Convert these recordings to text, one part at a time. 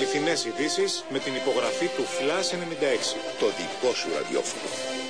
Αληθινές ειδήσεις με την υπογραφή του Flash 96. Το δικό σου ραδιόφωνο.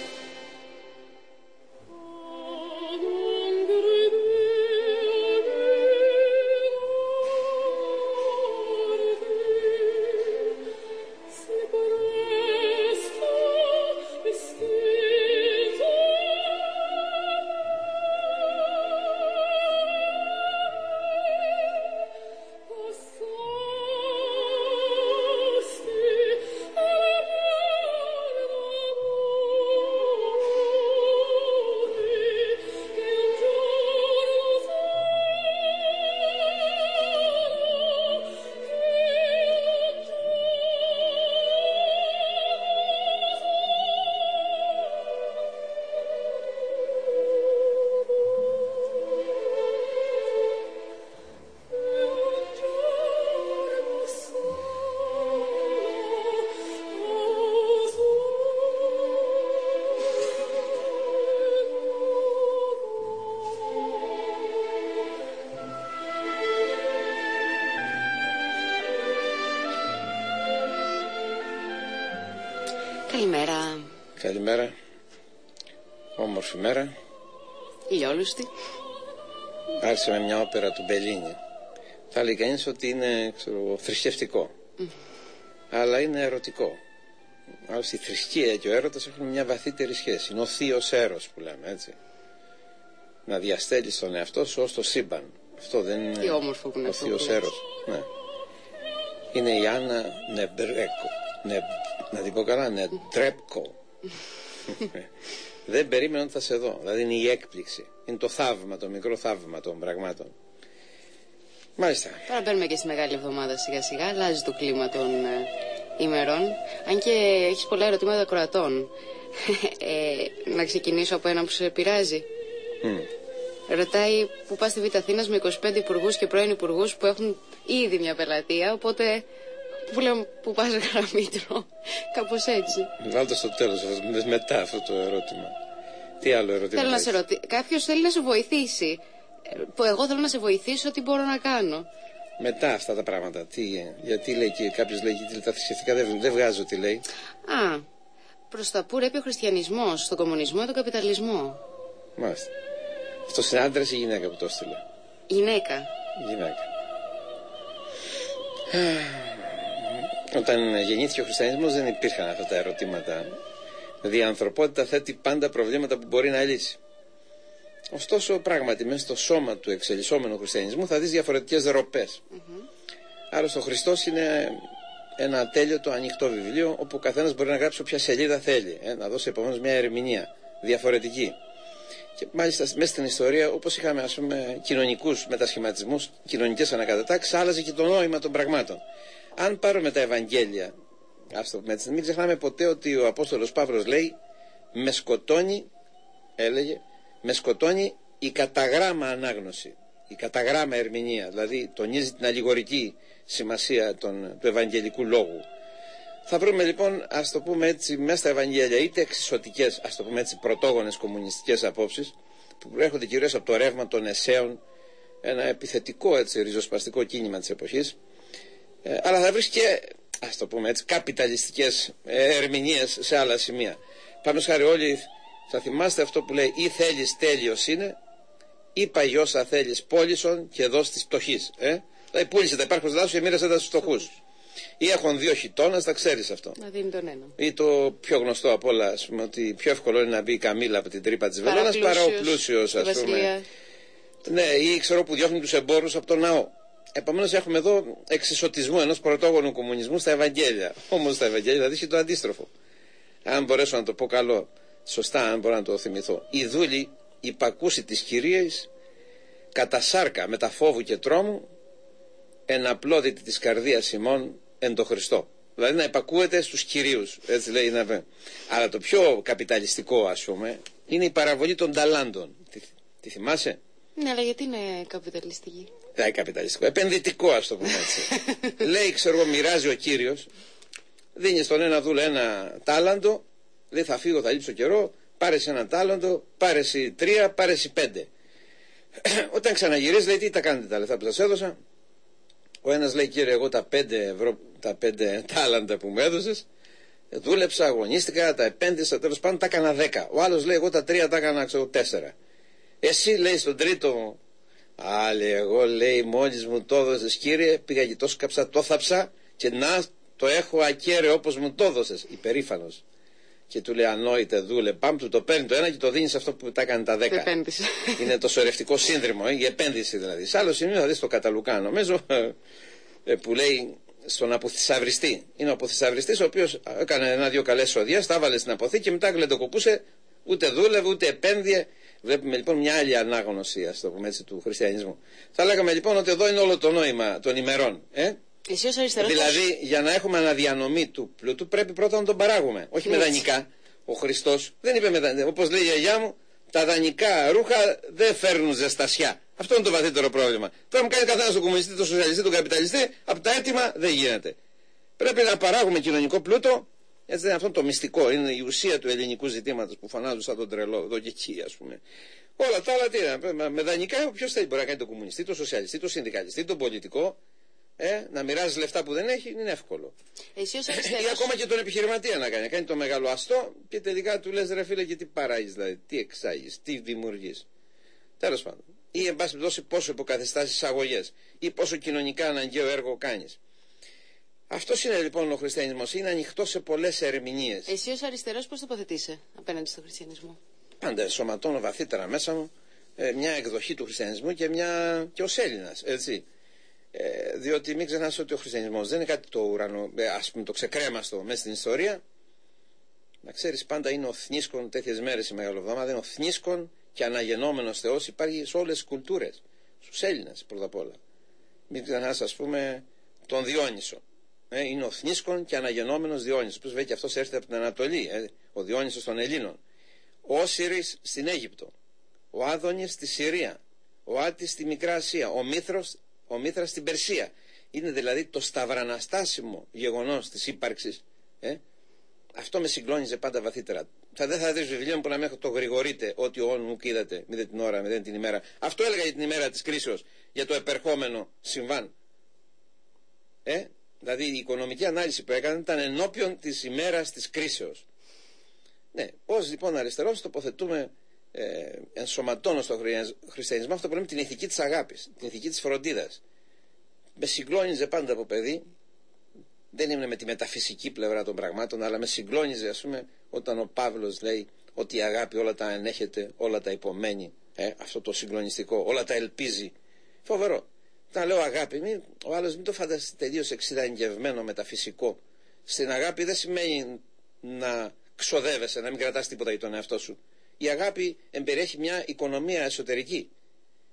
Άρχισε με μια όπερα του Μπελίνη. Θα λέει κανείς ότι είναι ξέρω, θρησκευτικό. Αλλά είναι ερωτικό. Άλλωστε η θρησκεία και ο έρωτας έχουν μια βαθύτερη σχέση. Είναι ο θείος έρωτας που λέμε έτσι. Να διαστέλεις τον εαυτό σου ως το σύμπαν. Αυτό δεν είναι Τι όμορφο που είναι ο αυτό θείος που λες. έρωτας. Ναι. Είναι η Άννα Νεμπρέκο. Νε, να την πω καλά, Νετρέπκο. δεν περίμενα ότι θα σε δω. Δηλαδή είναι η έκπληξη. Είναι το θαύμα, το μικρό θαύμα των πραγμάτων. Μάλιστα. Τώρα μπαίνουμε και στη μεγάλη εβδομάδα σιγά σιγά. Αλλάζει το κλίμα των ε, ημερών. Αν και έχεις πολλά ερωτήματα κροατών. ε, να ξεκινήσω από ένα που σε πειράζει. Μμ. Ρωτάει που πας στη Β' Αθήνας με 25 υπουργούς και πρώην υπουργούς που έχουν ήδη μια πελατεία. Οπότε που λέω που πα γραμμήτρο. Κάπως έτσι. Βάλτε στο τέλος αυτό, μετά αυτό το ερώτημα. Τι άλλο ερώτημα. Θέλω να έχεις; σε ρωτήσω. Κάποιος θέλει να σε βοηθήσει. Ε, Που εγώ θέλω να σε βοηθήσω, τι μπορώ να κάνω. Μετά αυτά τα πράγματα. Τι, ε, γιατί λέει και κάποιος λέει και τα θρησκευτικά δεν, δεν βγάζω τι λέει. Α, προς τα που ρέπει ο χριστιανισμός, στον κομμουνισμό ή τον καπιταλισμό. Μάλιστα. Αυτό είναι άντρας ή γυναίκα που το έστειλε; Γυναίκα. Γυναίκα. Όταν γεννήθηκε ο χριστιανισμός δεν υπήρχαν αυτά τα ερωτήματα. Δηλαδή η ανθρωπότητα θέτει πάντα προβλήματα που μπορεί να λύσει. Ωστόσο, πράγματι, μέσα στο σώμα του εξελισσόμενου χριστιανισμού θα δεις διαφορετικές ροπές. Άρα ο Χριστός είναι ένα ατέλειωτο ανοιχτό βιβλίο όπου ο καθένας μπορεί να γράψει όποια σελίδα θέλει. Ε, να δώσει επομένως μια ερμηνεία διαφορετική. Και μάλιστα μέσα στην ιστορία, όπως είχαμε ας πούμε κοινωνικούς μετασχηματισμούς, κοινωνικές ανακατατάξεις, άλλαζε και το νόημα των πραγμάτων. Αν πάρουμε τα Ευαγγέλια, ας το πούμε έτσι, μην ξεχνάμε ποτέ ότι ο Απόστολος Παύλος λέει με σκοτώνει, έλεγε, με σκοτώνει η καταγράμμα ανάγνωση, η καταγράμμα ερμηνεία, δηλαδή τονίζει την αλληγορική σημασία των, του Ευαγγελικού λόγου. Θα βρούμε λοιπόν, ας το πούμε έτσι, μέσα στα Ευαγγέλια είτε εξισωτικές, ας το πούμε έτσι, πρωτόγονες κομμουνιστικές απόψεις, που προέρχονται κυρίως από το ρεύμα των εσέων, ένα επιθετικό έτσι, ριζοσπαστικό κίνημα της εποχής, ε, αλλά θα βρεις και, ας το πούμε έτσι, καπιταλιστικές ε, ερμηνείες σε άλλα σημεία. Πάνω χάρη όλοι θα θυμάστε αυτό που λέει ή θέλεις τέλειος είναι, ή παγιώσα θέλεις πόλισον και δώσει της πτωχής. Ε; Δηλαδή πούλησε τα υπάρχοντα σου και μοίρασε τα στους φτωχούς. Ή έχουν δύο χιτώνες, τα ξέρεις αυτό. Να δίνει τον ένα. Ή το πιο γνωστό απ' όλα, ας πούμε, ότι πιο εύκολο είναι να μπει η Καμίλα από την τρύπα της Βελόνας παρά ο πλούσιος, στη ας Βασιλεία. πούμε. Ναι, ή ξέρω που διώχνει τους εμπόρους από τον ναό. Επομένως έχουμε εδώ εξισωτισμό ενός πρωτόγονου κομμουνισμού στα Ευαγγέλια. Όμως στα Ευαγγέλια θα δει και το αντίστροφο. Αν μπορέσω να το πω καλό, σωστά, αν μπορώ να το θυμηθώ. Η δούλη υπακούσει τη κυρία κατά σάρκα με τα φόβου και τρόμου εναπλώδητη της καρδίας ημών εν το Χριστό. Δηλαδή να υπακούεται στους κυρίους, έτσι λέει να πει. Αλλά το πιο καπιταλιστικό ας πούμε είναι η παραβολή των ταλάντων. Τη, τη θυμάσαι; Ναι, αλλά γιατί είναι καπιταλιστική; Δεν είναι καπιταλιστικό, επενδυτικό ας το πούμε έτσι. λέει ξέρω εγώ μοιράζει ο κύριος, δίνει στον ένα δούλο ένα τάλαντο, λέει θα φύγω θα λείψω καιρό, πάρες εσύ ένα τάλαντο, πάρες εσύ τρία, πάρες εσύ πέντε. Όταν ξαναγυρίζει λέει τι τα κάνετε τα λεφτά που σας έδωσα, Ο ένας λέει, κύριε, εγώ τα πέντε ευρώ, τα πέντε τάλαντα που μου έδωσες, δούλεψα, αγωνίστηκα, τα επένδυσα, τέλος πάντων τα έκανα δέκα. Ο άλλος λέει, εγώ τα τρία τα έκανα, ξέρω, τέσσερα. Εσύ λέει στον τρίτο, άλλη, εγώ λέει, μόλι μου το έδωσες, κύριε, πήγα και το σκαψα, το θαψα και να το έχω ακέραιο όπως μου το έδωσες. Υπερήφανος και του λέει ανόητε δούλε, πάμε του το παίρνει το ένα και το δίνεις σε αυτό που τα έκανε τα δέκα. Επένδυση. Είναι το σωρευτικό σύνδρομο, ε, η επένδυση δηλαδή. Σε άλλο σημείο θα δεις το Καταλουκά, νομίζω, ε, που λέει στον αποθυσαυριστή. Είναι ο αποθυσαυριστή ο οποίος έκανε ένα-δύο καλές σοδεία, τα έβαλε στην αποθήκη και μετά γλεντοκοπούσε, ούτε δούλευε, ούτε επένδυε. Βλέπουμε λοιπόν μια άλλη ανάγνωση, ας το πούμε έτσι, του χριστιανισμού. Θα λέγαμε λοιπόν ότι εδώ είναι όλο το νόημα των ημερών. Ε; Εσύ ως αριστερός Δηλαδή, για να έχουμε αναδιανομή του πλούτου, πρέπει πρώτα να τον παράγουμε. Όχι με Έτσι. δανεικά. Ο Χριστός δεν είπε με δανεικά. Όπως λέει η γιαγιά μου, τα δανεικά ρούχα δεν φέρνουν ζεστασιά. Αυτό είναι το βαθύτερο πρόβλημα. Τώρα μου κάνει καθένας τον κομμουνιστή, τον σοσιαλιστή, τον καπιταλιστή, από τα έτοιμα δεν γίνεται. Πρέπει να παράγουμε κοινωνικό πλούτο. Έτσι δεν είναι αυτό το μυστικό. Είναι η ουσία του ελληνικού ζητήματος που φανάζουν σαν τον τρελό εδώ και εκεί, ας πούμε. Όλα τα άλλα τι είναι. Με δανεικά, ποιος θέλει μπορεί να κάνει τον κομμουνιστή, τον σοσιαλιστή, τον συνδικαλιστή, τον πολιτικό. Ε, να μοιράζει λεφτά που δεν έχει είναι εύκολο. Εσύ ως Ή αριστερός ακόμα και τον επιχειρηματία να κάνει. Να κάνει το μεγάλο αστό και τελικά του λες ρε φίλε και τι παράγεις, δηλαδή, τι εξάγεις, τι δημιουργείς. Τέλος πάντων. Ή εν πάση περιπτώσει πόσο υποκαθιστάς εισαγωγές ή πόσο κοινωνικά αναγκαίο έργο κάνεις. Αυτός είναι λοιπόν ο χριστιανισμός. Είναι ανοιχτό σε πολλές ερμηνείες. Εσύ ως αριστερός πώς τοποθετείσαι απέναντι στον χριστιανισμό; Πάντα ενσωματώνω βαθύτερα μέσα μου ε, μια εκδοχή του χριστιανισμού και, μια... και ως Έλληνας, έτσι. Ε, διότι μην ξεχνάς ότι ο χριστιανισμός δεν είναι κάτι το ουρανό, ε, ας πούμε το ξεκρέμαστο μέσα στην ιστορία. Να ξέρεις πάντα είναι ο θνίσκον τέτοιες μέρες η Μεγάλη Εβδομάδα, είναι ο θνίσκον και αναγεννόμενος Θεός υπάρχει σε όλες τις κουλτούρες, στους Έλληνες πρώτα απ' όλα. Μην ξεχνάς ας πούμε τον Διόνυσο. Ε, είναι ο θνίσκον και αναγεννόμενος Διόνυσος, που βέβαια και αυτός έρχεται από την Ανατολή, ε, ο Διόνυσος των Ελλήνων. Ο Όσυρης στην Αίγυπτο, ο Άδωνης στη Συρία, ο Άτης στη Μικρά Ασία, ο Μήθρος, ο Μήθρας στην Περσία. Είναι δηλαδή το σταυραναστάσιμο γεγονός της ύπαρξης. Ε; Αυτό με συγκλώνιζε πάντα βαθύτερα. Θα δεν θα δεις βιβλίο μου που να με το γρηγορείτε ότι όν μου είδατε, μηδέν την ώρα, μηδέν την ημέρα. Αυτό έλεγα για την ημέρα της κρίσεως, για το επερχόμενο συμβάν. Ε; Δηλαδή η οικονομική ανάλυση που έκανε ήταν ενώπιον της ημέρας της κρίσεως. Ναι, ως λοιπόν αριστερός τοποθετούμε ε, ενσωματώνω στο χριστιανισμό αυτό που λέμε την ηθική της αγάπης, την ηθική της φροντίδας. Με συγκλώνιζε πάντα από παιδί, δεν ήμουν με τη μεταφυσική πλευρά των πραγμάτων, αλλά με συγκλώνιζε ας πούμε όταν ο Παύλος λέει ότι η αγάπη όλα τα ενέχεται, όλα τα υπομένει, ε, αυτό το συγκλονιστικό, όλα τα ελπίζει. Φοβερό. Όταν λέω αγάπη, μην, ο άλλος μην το φανταστεί τελείως εξειδανικευμένο μεταφυσικό. Στην αγάπη δεν σημαίνει να ξοδεύεσαι, να μην κρατάς τίποτα για τον εαυτό σου. Η αγάπη εμπεριέχει μια οικονομία εσωτερική.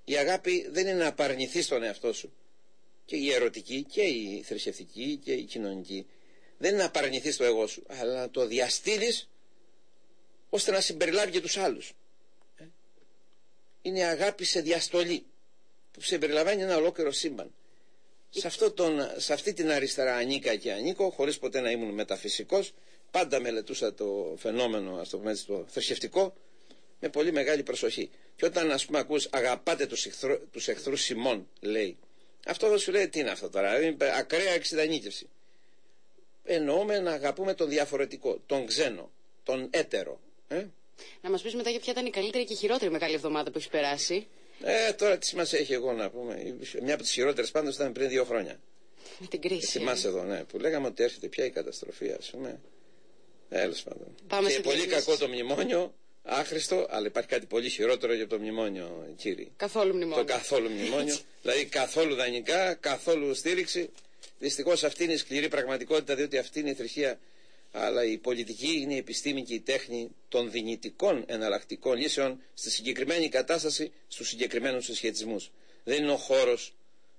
Η αγάπη δεν είναι να απαρνηθείς τον εαυτό σου. Και η ερωτική και η θρησκευτική και η κοινωνική. Δεν είναι να απαρνηθείς το εγώ σου, αλλά να το διαστήλεις ώστε να συμπεριλάβει και τους άλλους. Ε; Είναι αγάπη σε διαστολή που συμπεριλαμβάνει ένα ολόκληρο σύμπαν. Σε, αυτό τον, σε αυτή την αριστερά ανήκα και ανήκω, χωρίς ποτέ να ήμουν μεταφυσικός, πάντα μελετούσα το φαινόμενο, ας το πούμε έτσι, το θρησκευτικό, με πολύ μεγάλη προσοχή. Και όταν ας πούμε ακούς αγαπάτε τους, εχθρού, τους εχθρούς Σιμών, λέει, αυτό δεν σου λέει τι είναι αυτό τώρα, είναι ακραία εξειδανίκευση. Εννοούμε να αγαπούμε τον διαφορετικό, τον ξένο, τον έτερο. Ε; Να μας πεις μετά για ποια ήταν η καλύτερη και η χειρότερη μεγάλη εβδομάδα που έχει περάσει. Ε, τώρα τι σημασία έχει εγώ να πούμε; Μια από τις χειρότερες πάντως ήταν πριν δύο χρόνια. Με την κρίση. Θυμάσαι εδώ, ναι, που λέγαμε ότι έρχεται πια η καταστροφή, ας πούμε. Τέλος πάντων. Πάμε και σε πολύ διαφημίσεις. κακό το μνημόνιο, άχρηστο, αλλά υπάρχει κάτι πολύ χειρότερο για το μνημόνιο, κύριε. Καθόλου μνημόνιο. Το καθόλου μνημόνιο. δηλαδή καθόλου δανεικά, καθόλου στήριξη. Δυστυχώς αυτή είναι η σκληρή πραγματικότητα, διότι αυτή είναι η θρησκεία. Αλλά η πολιτική είναι η επιστήμη και η τέχνη των δυνητικών εναλλακτικών λύσεων στη συγκεκριμένη κατάσταση, στους συγκεκριμένους συσχετισμούς. Δεν είναι ο χώρος,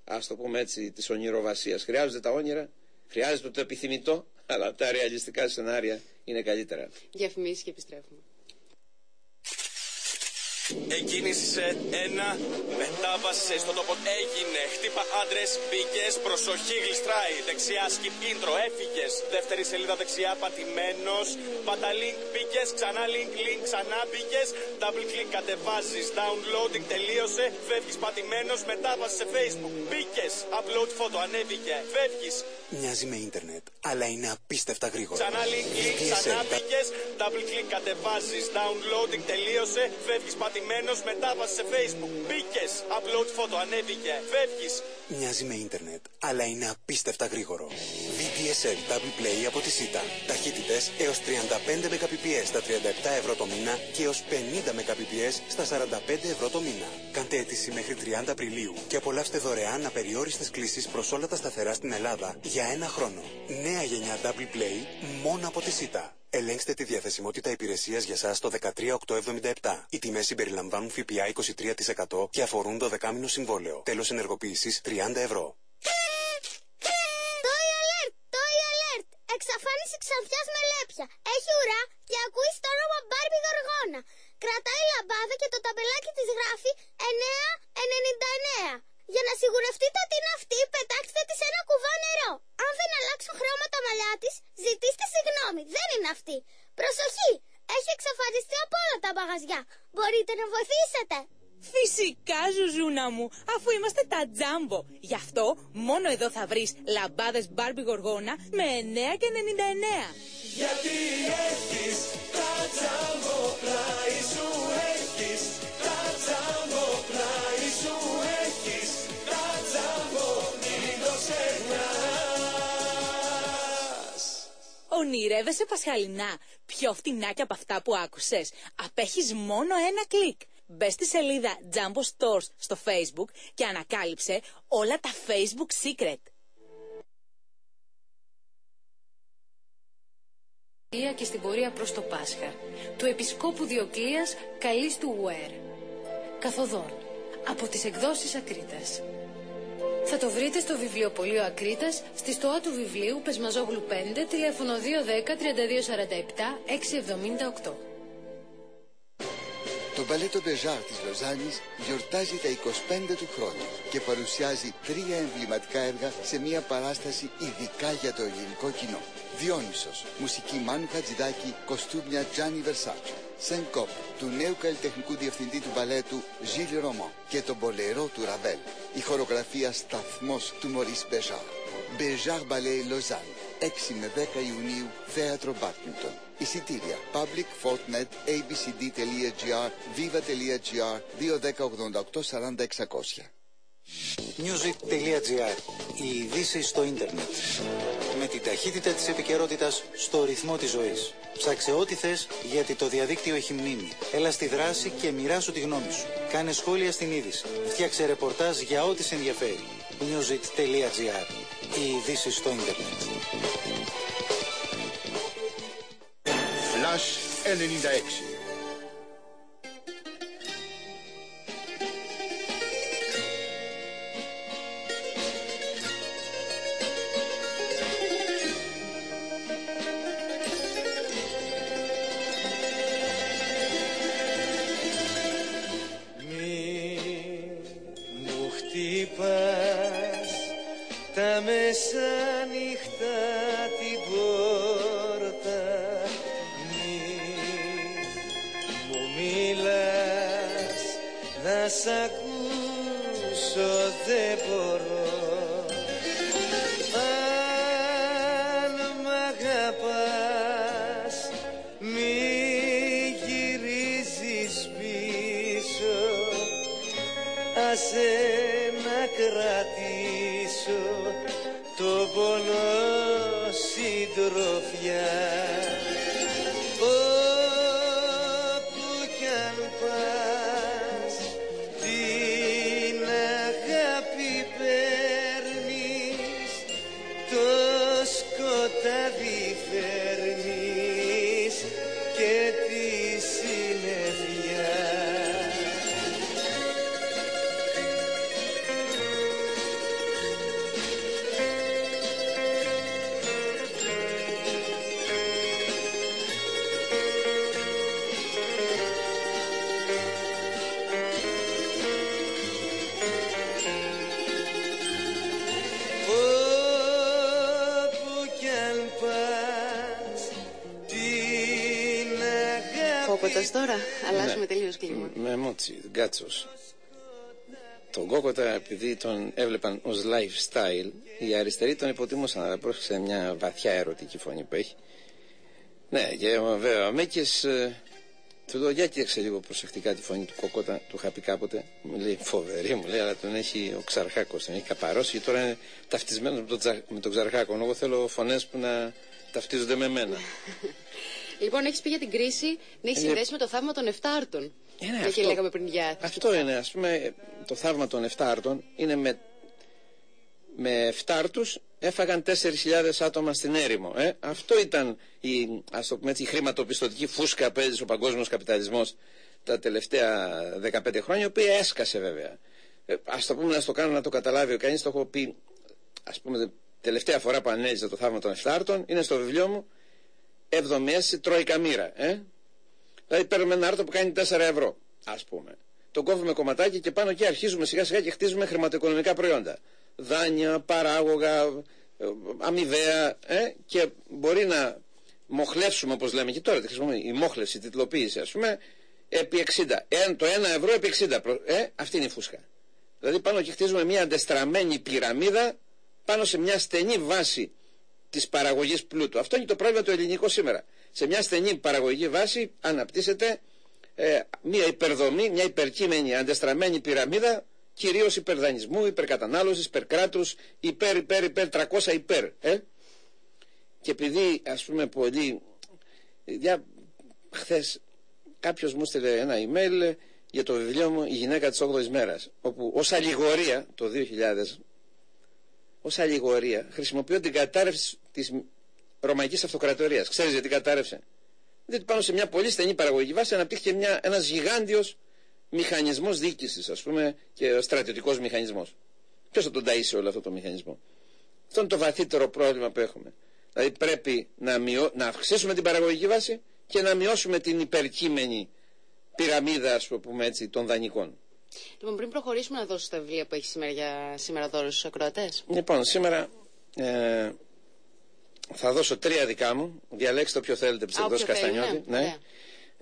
ας το πούμε έτσι, της ονειροβασίας. Χρειάζονται τα όνειρα, χρειάζεται το επιθυμητό, αλλά τα ρεαλιστικά σενάρια είναι καλύτερα. Διαφημίσεις και επιστρέφουμε. Εκκίνησε ένα, μετάβασε στον τόπο. Έγινε. Χτύπα άντρες, μπήκες. Προσοχή, γλιστράει. Δεξιά, skip intro, έφυγες. Δεύτερη σελίδα δεξιά, πατημένος. Πάντα link, μπήκες. Ξανά link, link, ξανά μπήκες. Double click, κατεβάζεις. Downloading, τελείωσε. Φεύγεις πατημένος. Μετάβασες σε Facebook. Μπήκες. Upload φώτο, ανέβηκε. Φεύγεις. Μοιάζει με ίντερνετ, αλλά είναι απίστευτα γρήγορο. Ξανά link, link, ξανά μπήκες. Double click, κατεβάζεις. Downloading, τελείωσε. Φεύγεις πατημένο. Μετάβασες σε Facebook. Μπήκες. Upload φώτο, ανέβηκε. Φεύγεις. Μοιάζει με ίντερνετ, αλλά είναι απίστευτα γρήγορο. VDSL Double Play από τη ΣΥΤΑ. Ταχύτητες έως 35 Mbps στα 37 ευρώ το μήνα και έως 50 Mbps στα 45 ευρώ το μήνα. Κάντε αίτηση μέχρι 30 Απριλίου και απολαύστε δωρεάν απεριόριστες κλήσεις προς όλα τα σταθερά στην Ελλάδα για ένα χρόνο. Νέα γενιά Double Play μόνο από τη ΣΥΤΑ. Ελέγξτε τη διαθεσιμότητα υπηρεσίας για εσά το 13877. Οι τιμές συμπεριλαμβάνουν ΦΠΑ 23% και αφορούν το δεκάμινο συμβόλαιο. Τέλος ενεργοποίησης 30 ευρώ. Toy alert! Toy alert! Εξαφάνιση ξανθιάς με λέπια. Έχει ουρά και ακούει στο όνομα Μπάρμπι Γοργόνα. Κρατάει λαμπάδα και το ταμπελάκι της γράφει 999. Για να σιγουρευτείτε αφού είμαστε τα τζάμπο. Γι' αυτό μόνο εδώ θα βρεις λαμπάδες μπάρμπι γοργόνα με 9 και 99. Γιατί έχεις τα τζάμπο πλάι σου έχεις Τα τζάμπο πλάι σου έχεις Τα τζάμπο μην το ξεχνάς Ονειρεύεσαι πασχαλινά, πιο φτηνά και από αυτά που άκουσες. Απέχεις μόνο ένα κλικ. Μπε στη σελίδα Jumbo Stores στο Facebook και ανακάλυψε όλα τα Facebook Secret. και στην πορεία προς το Πάσχα του Επισκόπου Διοκλείας Καλής του Ουέρ. Καθοδόν από τις εκδόσεις Ακρίτας. Θα το βρείτε στο βιβλιοπωλείο Ακρίτας στη στοά του βιβλίου Πεσμαζόγλου 5 τηλέφωνο 210 3247 678 Το μπαλέτο Μπεζάρ της Λοζάνης γιορτάζει τα 25 του χρόνου και παρουσιάζει τρία εμβληματικά έργα σε μια παράσταση ειδικά για το ελληνικό κοινό. Διόνυσος, μουσική Μάνου Χατζηδάκη, κοστούμια Τζάνι Βερσάτσε. Syncope, του νέου καλλιτεχνικού διευθυντή του μπαλέτου Ζιλ Ρομάν και το μπολερό του Ραβέλ. Η χορογραφία Σταθμός του Μωρίς Μπεζάρ. Béjart Ballet Lausanne. 6 με 10 Ιουνίου, Θέατρο Μπάτμιντον. Εισιτήρια Public, Fortnet, abcd.gr, viva.gr, 210 88 40 600. Music.gr Οι ειδήσει στο ίντερνετ. Με την ταχύτητα της επικαιρότητας στο ρυθμό της ζωής. Ψάξε ό,τι θες γιατί το διαδίκτυο έχει μνήμη. Έλα στη δράση και μοιράσου τη γνώμη σου. Κάνε σχόλια στην είδηση. Φτιάξε ρεπορτάζ για ό,τι σε ενδιαφέρει. Music.gr Οι ειδήσει στο ίντερνετ. Flash 96. Αγάπη Κόκοτας τώρα, αλλάζουμε τελείως κλίμα. Με μότσι, γκάτσος. Τον Κόκοτα, επειδή τον έβλεπαν ως lifestyle, οι αριστεροί τον υποτιμούσαν, αλλά πρόσεξε μια βαθιά ερωτική φωνή που έχει. Ναι, και βέβαια, ο Μέκης, ε, του λέω, για κοίταξε λίγο προσεκτικά τη φωνή του Κόκοτα, του είχα πει κάποτε. Μου λέει, φοβερή, μου λέει, αλλά τον έχει ο Ξαρχάκος, τον έχει καπαρώσει και τώρα είναι ταυτισμένος με τον, Τζα- με τον Ξαρχάκο. Εγώ θέλω φωνές που να ταυτίζονται με μένα. Λοιπόν, έχεις πει για την κρίση να έχεις Ε, συνδέσει με το θαύμα των εφτάρτων. ναι, Για και αυτό. λέγαμε πριν για Αυτό είναι, ας πούμε, το θαύμα των εφτάρτων είναι με, με εφτάρτους έφαγαν 4.000 άτομα στην έρημο. Ε. Αυτό ήταν η, ας το πούμε έτσι, η χρηματοπιστωτική φούσκα που έζησε ο παγκόσμιος καπιταλισμός τα τελευταία 15 χρόνια, η οποία έσκασε βέβαια. Ε, ας το πούμε, να το κάνω να το καταλάβει ο κανείς, το έχω πει, ας πούμε, τελευταία φορά που ανέζησα το θαύμα των εφτάρτων, είναι στο βιβλίο μου, εβδομές τρόικα μοίρα. Ε. Δηλαδή παίρνουμε ένα άρθρο που κάνει 4 ευρώ, ας πούμε. Το κόβουμε κομματάκι και πάνω εκεί αρχίζουμε σιγά σιγά και χτίζουμε χρηματοοικονομικά προϊόντα. Δάνεια, παράγωγα, ε, αμοιβαία ε, και μπορεί να μοχλεύσουμε όπως λέμε και τώρα τη χρησιμοποιούμε η μόχλευση, η τιτλοποίηση ας πούμε επί 60. Ε, το 1 ευρώ επί 60. προ- Ε, αυτή είναι η φούσκα. Δηλαδή πάνω εκεί χτίζουμε μια αντεστραμμένη πυραμίδα πάνω σε μια στενή βάση της παραγωγής πλούτου. Αυτό είναι το πρόβλημα του ελληνικού σήμερα. Σε μια στενή παραγωγική βάση αναπτύσσεται ε, μια υπερδομή, μια υπερκείμενη, αντεστραμμένη πυραμίδα κυρίως υπερδανισμού, υπερκατανάλωσης, υπερκράτους, υπέρ, υπέρ, υπέρ, 300 υπέρ. Ε; Και επειδή ας πούμε πολύ, για, χθες κάποιος μου στείλε ένα email για το βιβλίο μου «Η γυναίκα της 8ης μέρας» όπου ως αλληγορία το 2000 ως αλληγορία χρησιμοποιώ την κατάρρευση της Ρωμαϊκής Αυτοκρατορίας. Ξέρεις γιατί κατάρρευσε; Διότι πάνω σε μια πολύ στενή παραγωγική βάση αναπτύχθηκε μια, ένας γιγάντιος μηχανισμός διοίκησης ας πούμε και στρατιωτικός μηχανισμός. Ποιος θα τον ταΐσει όλο αυτό το μηχανισμό; Αυτό είναι το βαθύτερο πρόβλημα που έχουμε. Δηλαδή πρέπει να, μειώ, να αυξήσουμε την παραγωγική βάση και να μειώσουμε την υπερκείμενη πυραμίδα ας πούμε έτσι των δανεικών. Λοιπόν, πριν προχωρήσουμε να δώσω τα βιβλία που έχει σήμερα για σήμερα δώρο στους ακροατές; Λοιπόν, σήμερα ε, θα δώσω τρία δικά μου. Διαλέξτε όποιο θέλετε από τις Α, εκδόσεις όποιο θέλει, Καστανιώτη. ναι. Ναι.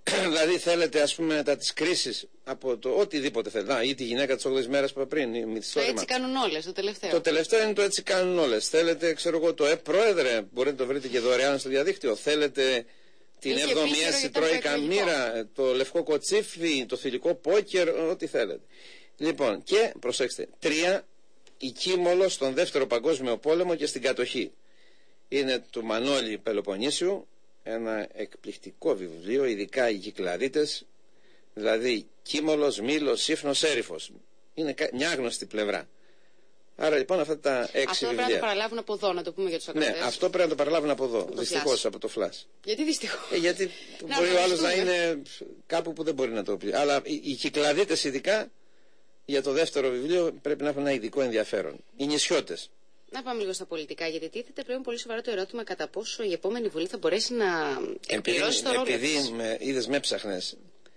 δηλαδή θέλετε ας πούμε μετά τις κρίσεις από το οτιδήποτε θέλετε. Α, ή τη γυναίκα της 8ης μέρας που είπα πριν, ή Το μυθιστόρημα. έτσι κάνουν όλες, το τελευταίο. Το τελευταίο είναι το έτσι κάνουν όλες. Θέλετε, ξέρω εγώ, το ΕΠ Πρόεδρε, μπορείτε να το βρείτε και δωρεάν στο διαδίκτυο. Θέλετε την Είχε εβδομία επίκαιρο στη γιατί ήταν Τρόικα προεκλογικό. Μοίρα, το λευκό κοτσίφι, το θηλυκό πόκερ, ό,τι θέλετε. Λοιπόν, και προσέξτε, τρία, η Κίμολο στον δεύτερο παγκόσμιο πόλεμο και στην κατοχή. Είναι του Μανώλη Πελοποννήσιου, ένα εκπληκτικό βιβλίο, ειδικά οι κυκλαδίτες, δηλαδή Κίμολος, Μήλος, Σύφνος, Έριφος. Είναι κα- μια άγνωστη πλευρά. Άρα λοιπόν αυτά τα έξι Αυτό πρέπει να το βιβλία. παραλάβουν από εδώ, να το πούμε για τους Ναι, ακροατές. αυτό πρέπει να το παραλάβουν από εδώ. το Δυστυχώς Flash. από το flash. Γιατί δυστυχώς. Ε, γιατί Να μπορεί ο άλλος να γνωριστούμε. είναι κάπου που δεν μπορεί να το πει. Αλλά οι, οι κυκλαδίτες ειδικά για το δεύτερο βιβλίο πρέπει να έχουν ένα ειδικό ενδιαφέρον. Οι νησιώτες. Να πάμε λίγο στα πολιτικά, γιατί τίθεται πλέον πολύ σοβαρό το ερώτημα κατά πόσο η επόμενη Βουλή θα μπορέσει να εκπληρώσει το ρόλο επειδή της. με είδες με ψάχνε.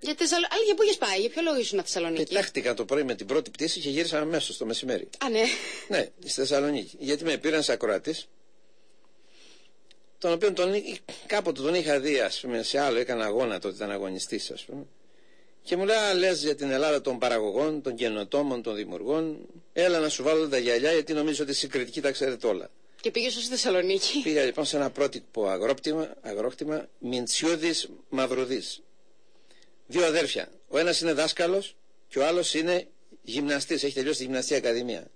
Για Θεσσαλο... Άλλη, για πού έχεις πάει, για ποιο λόγο ήσουν Θεσσαλονίκη; Πετάχτηκα το πρωί με την πρώτη πτήση και γύρισα αμέσως το μεσημέρι. Α, ναι. Ναι, στη Θεσσαλονίκη. Γιατί με πήραν σε ακροατής, τον οποίο τον, εί- κάποτε τον είχα δει, ας πούμε, σε άλλο, έκανα αγώνα τότε, ήταν αγωνιστής, ας πούμε. Και μου λέει, «Α, λες για την Ελλάδα των παραγωγών, των καινοτόμων, των δημιουργών, έλα να σου βάλω τα γυαλιά, γιατί νομίζω ότι συγκριτική τα ξέρετε όλα. Και πήγες ως στη Θεσσαλονίκη. Πήγα λοιπόν σε ένα πρότυπο αγρόκτημα, αγρόκτημα Μιντσιώδης Μαυρουδής. Δύο αδέρφια. Ο ένας είναι δάσκαλος και ο άλλος είναι γυμναστής, έχει τελειώσει τη γυμναστική ακαδημία.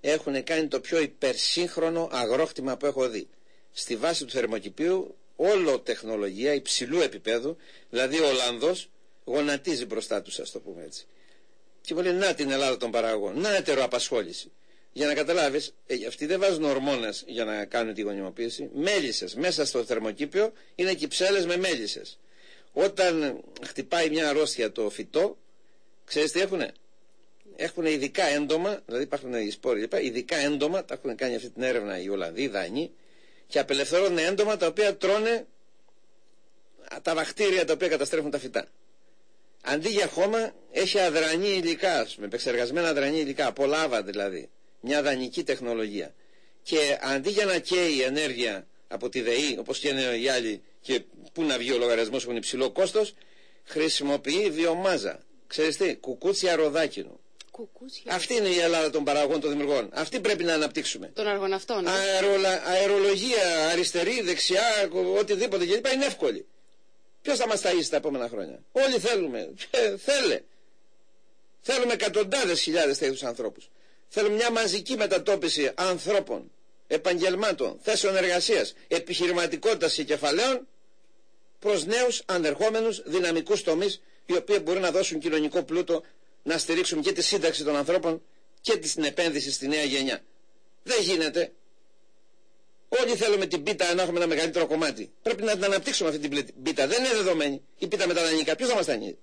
Έχουν κάνει το πιο υπερσύγχρονο αγρόκτημα που έχω δει. Στη βάση του θερμοκηπίου όλο τεχνολογία υψηλού επίπεδου, δηλαδή ο Ολλανδός γονατίζει μπροστά τους, ας το πούμε έτσι. Και μου λέει, να την Ελλάδα των παραγωγών, να ετεροαπασχόληση. Για να καταλάβεις, ε, αυτοί δεν βάζουν ορμόνες για να κάνουν τη γονιμοποίηση. Μέλισσες. Μέσα στο θερμοκήπιο είναι κυψέλες με μέλισσες. Όταν χτυπάει μια αρρώστια το φυτό, ξέρεις τι έχουνε; Έχουν ειδικά έντομα, δηλαδή υπάρχουν οι σπόροι, λοιπά, ειδικά έντομα, τα έχουν κάνει αυτή την έρευνα οι Ολλανδοί, οι Δανείοι, και απελευθερώνουν έντομα τα οποία τρώνε α, τα βακτήρια τα οποία καταστρέφουν τα φυτά. Αντί για χώμα έχει αδρανή υλικά, ας πούμε, επεξεργασμένα αδρανή υλικά, από λάβα δηλαδή. Μια δανεική τεχνολογία. Και αντί για να καίει ενέργεια από τη ΔΕΗ, όπως και είναι οι άλλοι, και πού να βγει ο λογαριασμός έχουν υψηλό κόστος, χρησιμοποιεί βιομάζα. Ξέρεις τι, κουκούτσια ροδάκινου. Κουκούτσια. Αυτή είναι η Ελλάδα των παραγωγών των δημιουργών. Αυτή πρέπει να αναπτύξουμε. Των αργοναυτών. ε; Αερολα, αερολογία, αριστερή, δεξιά, οτιδήποτε κλπ. είναι εύκολη. Ποιος θα μας ταΐσει τα επόμενα χρόνια; Όλοι θέλουμε. Ε, θέλε. Θέλουμε εκατοντάδες χιλιάδες τέτοιους ανθρώπους. Θέλουμε μια μαζική μετατόπιση ανθρώπων, επαγγελμάτων, θέσεων εργασίας, επιχειρηματικότητας και κεφαλαίων προς νέους ανερχόμενους δυναμικούς τομείς οι οποίοι μπορεί να δώσουν κοινωνικό πλούτο να στηρίξουν και τη σύνταξη των ανθρώπων και την επένδυση στη νέα γενιά. Δεν γίνεται. Όλοι θέλουμε την πίτα να έχουμε ένα μεγαλύτερο κομμάτι. Πρέπει να την αναπτύξουμε αυτή την πίτα. Δεν είναι δεδομένη. Η πίτα με τα δανεικά. Ποιος θα μας δανείσει.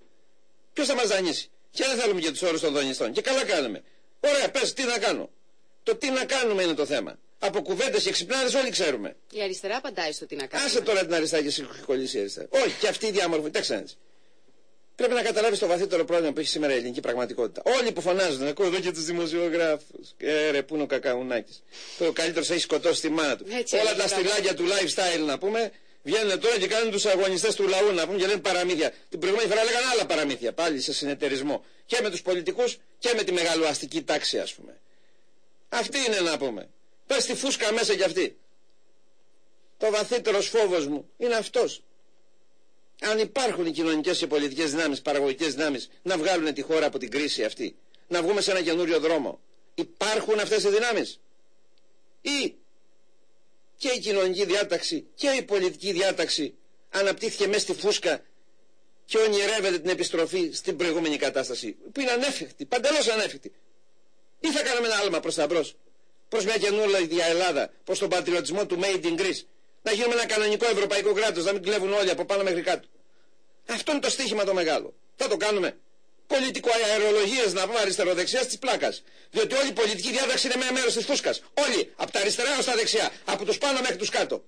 Ποιος θα μας δανείσει; Και δεν θέλουμε και τους όρους των δανειστών. Και καλά κάνουμε. Ωραία, πες τι να κάνω. Το τι να κάνουμε είναι το θέμα. Από κουβέντες και ξυπνάδες όλοι ξέρουμε. Η αριστερά απαντάει στο τι να κάνουμε. Άσε τώρα την αριστερά και εσύ έχει κολλήσει η αριστερά. Όχι, και αυτή η διάμορφη. Κοιτάξτε να δεις. Πρέπει να καταλάβεις το βαθύτερο πρόβλημα που έχει σήμερα η ελληνική πραγματικότητα. Όλοι που φωνάζουν, ακούω εδώ και τους δημοσιογράφους. Ε, ρε, πού είναι ο κακαουνάκης. Ο καλύτερο έχει σκοτώσει τη μάνα του. Έτσι, Όλα έτσι, τα μπράβο. στυλάκια του lifestyle να πούμε βγαίνουν τώρα και κάνουν τους αγωνιστές του λαού να πούμε και λένε παραμύθια. Την προηγούμενη φορά λέγανε άλλα παραμύθια πάλι σε συνεταιρισμό. Και με τους πολιτικούς και με τη μεγαλοαστική τάξη ας πούμε. Αυτή είναι να πούμε. Πες τη φούσκα μέσα κι αυτή. Το βαθύτερος φόβος μου είναι αυτός. Αν υπάρχουν οι κοινωνικές και πολιτικές δυνάμεις, παραγωγικές δυνάμεις, να βγάλουν τη χώρα από την κρίση αυτή, να βγούμε σε ένα καινούριο δρόμο. Υπάρχουν αυτές οι δυνάμεις; Ή και η κοινωνική διάταξη και η πολιτική διάταξη αναπτύχθηκε μέσα στη φούσκα και ονειρεύεται την επιστροφή στην προηγούμενη κατάσταση, που είναι ανέφικτη, παντελώς ανέφικτη. Ή θα κάναμε ένα άλμα προς τα μπρος, προ μια καινούργια Ελλάδα, προ τον πατριωτισμό του Made in Greece. Να γίνουμε ένα κανονικό ευρωπαϊκό κράτος, να μην κλέβουν όλοι από πάνω μέχρι κάτω. Αυτό είναι το στίχημα το μεγάλο. Θα το κάνουμε. Πολιτικό αερολογίες να πούμε αριστεροδεξιάς της πλάκας. Διότι όλη η πολιτική διάταξη είναι ένα μέρος της φούσκας. Όλοι, από τα αριστερά ως τα δεξιά, από τους πάνω μέχρι τους κάτω.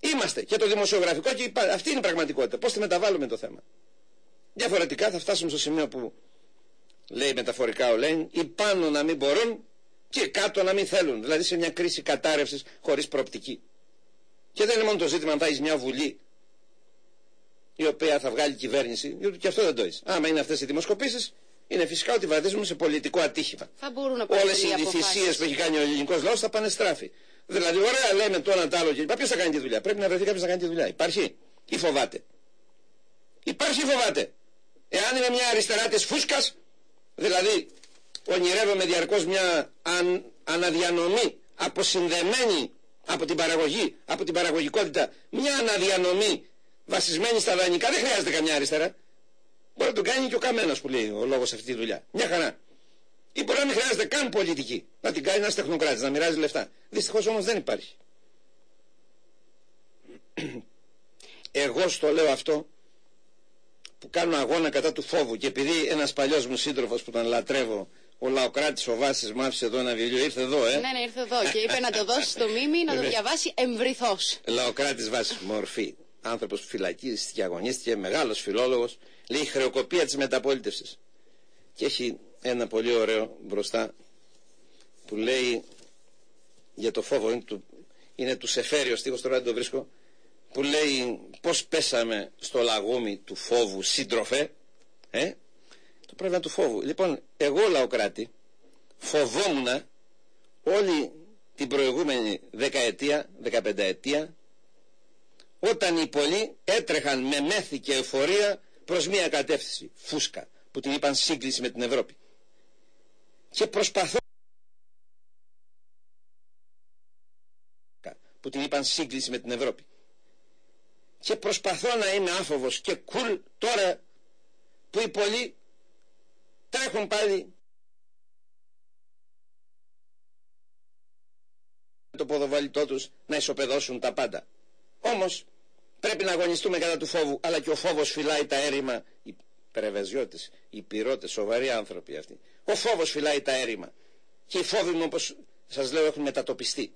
Είμαστε και το δημοσιογραφικό και υπά- αυτή είναι η πραγματικότητα. Πώς τη μεταβάλουμε το θέμα. Διαφορετικά θα φτάσουμε στο σημείο που λέει μεταφορικά ο Λέιν, οι πάνω να μην μπορούν και κάτω να μην θέλουν. Δηλαδή σε μια κρίση κατάρρευσης χωρίς προοπτική. Και δεν είναι μόνο το ζήτημα αν θα έχει μια βουλή η οποία θα βγάλει κυβέρνηση, διότι και αυτό δεν το έχει. Άμα είναι αυτές οι δημοσκοπήσεις, είναι φυσικά ότι βαδίζουμε σε πολιτικό ατύχημα. Θα μπορούν να Όλες πάρουν οι θυσίε που έχει κάνει ο ελληνικός λαός θα πάνε στράφη. Δηλαδή, ωραία λέμε το ένα το άλλο κλπ. Ποιος θα κάνει τη δουλειά; Πρέπει να βρεθεί κάποιος να κάνει τη δουλειά. Υπάρχει ή φοβάται; Υπάρχει ή φοβάται; Εάν είναι μια αριστερά της φούσκας, δηλαδή ονειρεύομαι διαρκώς μια αν, αναδιανομή αποσυνδεμένη από την παραγωγή, από την παραγωγικότητα, μια αναδιανομή βασισμένη στα δανεικά, δεν χρειάζεται καμιά αριστερά. Μπορεί να το κάνει και ο καμένος που λέει ο λόγος αυτή τη δουλειά. Μια χαρά. Ή μπορεί να μην χρειάζεται καν πολιτική. Να την κάνει ένας τεχνοκράτης, να μοιράζει λεφτά. Δυστυχώς όμως δεν υπάρχει. Εγώ στο λέω αυτό που κάνω αγώνα κατά του φόβου και επειδή ένας παλιός μου σύντροφος που τον λατρεύω ο Λαοκράτης ο Βάσης μου άφησε εδώ ένα βιβλίο. Ήρθε εδώ ε. Ναι, ναι, ήρθε εδώ. Και είπε να το δώσει στο μίμη να το Ναι. διαβάσει εμβριθώς. Λαοκράτης Βάσης μορφή. Άνθρωπος που φυλακίστηκε και αγωνίστηκε μεγάλος φιλόλογος. Λέει χρεοκοπία της μεταπολίτευσης. Και έχει ένα πολύ ωραίο μπροστά που λέει για το φόβο είναι του, είναι του Σεφέριο στίχος τώρα δεν το βρίσκω που λέει πως πέσαμε στο λαγούμι του φόβου σύντροφε ε, το πρόβλημα του φόβου λοιπόν εγώ λαοκράτη φοβόμουν όλη την προηγούμενη δεκαετία, δεκαπενταετία όταν οι πολλοί έτρεχαν με μέθη και εφορία προς μία κατεύθυνση, φούσκα, που την είπαν σύγκληση με την Ευρώπη. Και προσπαθώ που την είπαν σύγκληση με την Ευρώπη. Και προσπαθώ να είμαι άφοβος και κουλ τώρα που οι πολλοί τρέχουν πάλι το ποδοβαλιτό τους να ισοπεδώσουν τα πάντα. Όμως πρέπει να αγωνιστούμε κατά του φόβου, αλλά και ο φόβος φυλάει τα έρημα, οι πρεβεζιώτες, οι πυρώτες, σοβαροί άνθρωποι αυτοί. Ο φόβος φυλάει τα έρημα. Και οι φόβοι μου, όπως σας λέω, έχουν μετατοπιστεί.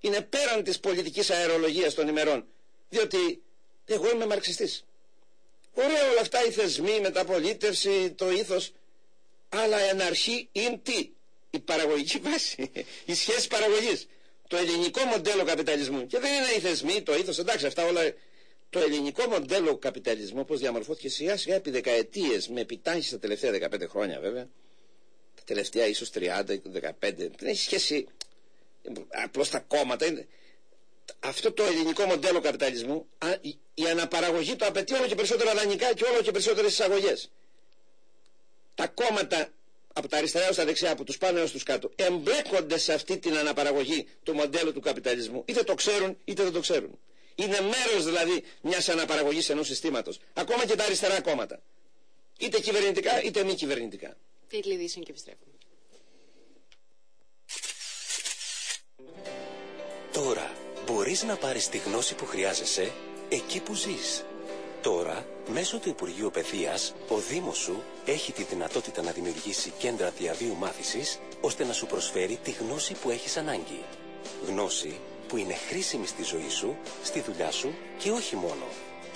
Είναι πέραν της πολιτικής αερολογίας των ημερών, διότι εγώ είμαι μαρξιστής. Ωραία όλα αυτά οι θεσμοί, η μεταπολίτευση, το ήθος, αλλά εν αρχή είναι τι, η παραγωγική βάση, η σχέση παραγωγής. το ελληνικό μοντέλο καπιταλισμού. Και δεν είναι οι θεσμοί, το ήθος, εντάξει, αυτά όλα. Το ελληνικό μοντέλο καπιταλισμού, όπως διαμορφώθηκε σιγά σιγά επί δεκαετίες, με επιτάχυνση τα τελευταία 15 χρόνια βέβαια, τα τελευταία ίσως 30, 15, δεν έχει σχέση. Απλώς τα κόμματα είναι. Αυτό το ελληνικό μοντέλο καπιταλισμού, η αναπαραγωγή το απαιτεί όλο και περισσότερα δανεικά και όλο και περισσότερες εισαγωγές. Τα κόμματα από τα αριστερά ως τα δεξιά, από τους πάνω έως τους κάτω, εμπλέκονται σε αυτή την αναπαραγωγή του μοντέλου του καπιταλισμού. Είτε το ξέρουν είτε δεν το ξέρουν. Είναι μέρος δηλαδή μιας αναπαραγωγής ενός συστήματος. Ακόμα και τα αριστερά κόμματα. Είτε κυβερνητικά είτε μη κυβερνητικά. Τίτλοι ειδήσεων και επιστρέφουμε. Τώρα μπορείς να πάρεις τη γνώση που χρειάζεσαι εκεί που ζεις. Τώρα, μέσω του Υπουργείου Παιδείας, ο Δήμος σου έχει τη δυνατότητα να δημιουργήσει κέντρα διαβίου μάθησης, ώστε να σου προσφέρει τη γνώση που έχεις ανάγκη. Γνώση που είναι χρήσιμη στη ζωή σου, στη δουλειά σου και όχι μόνο.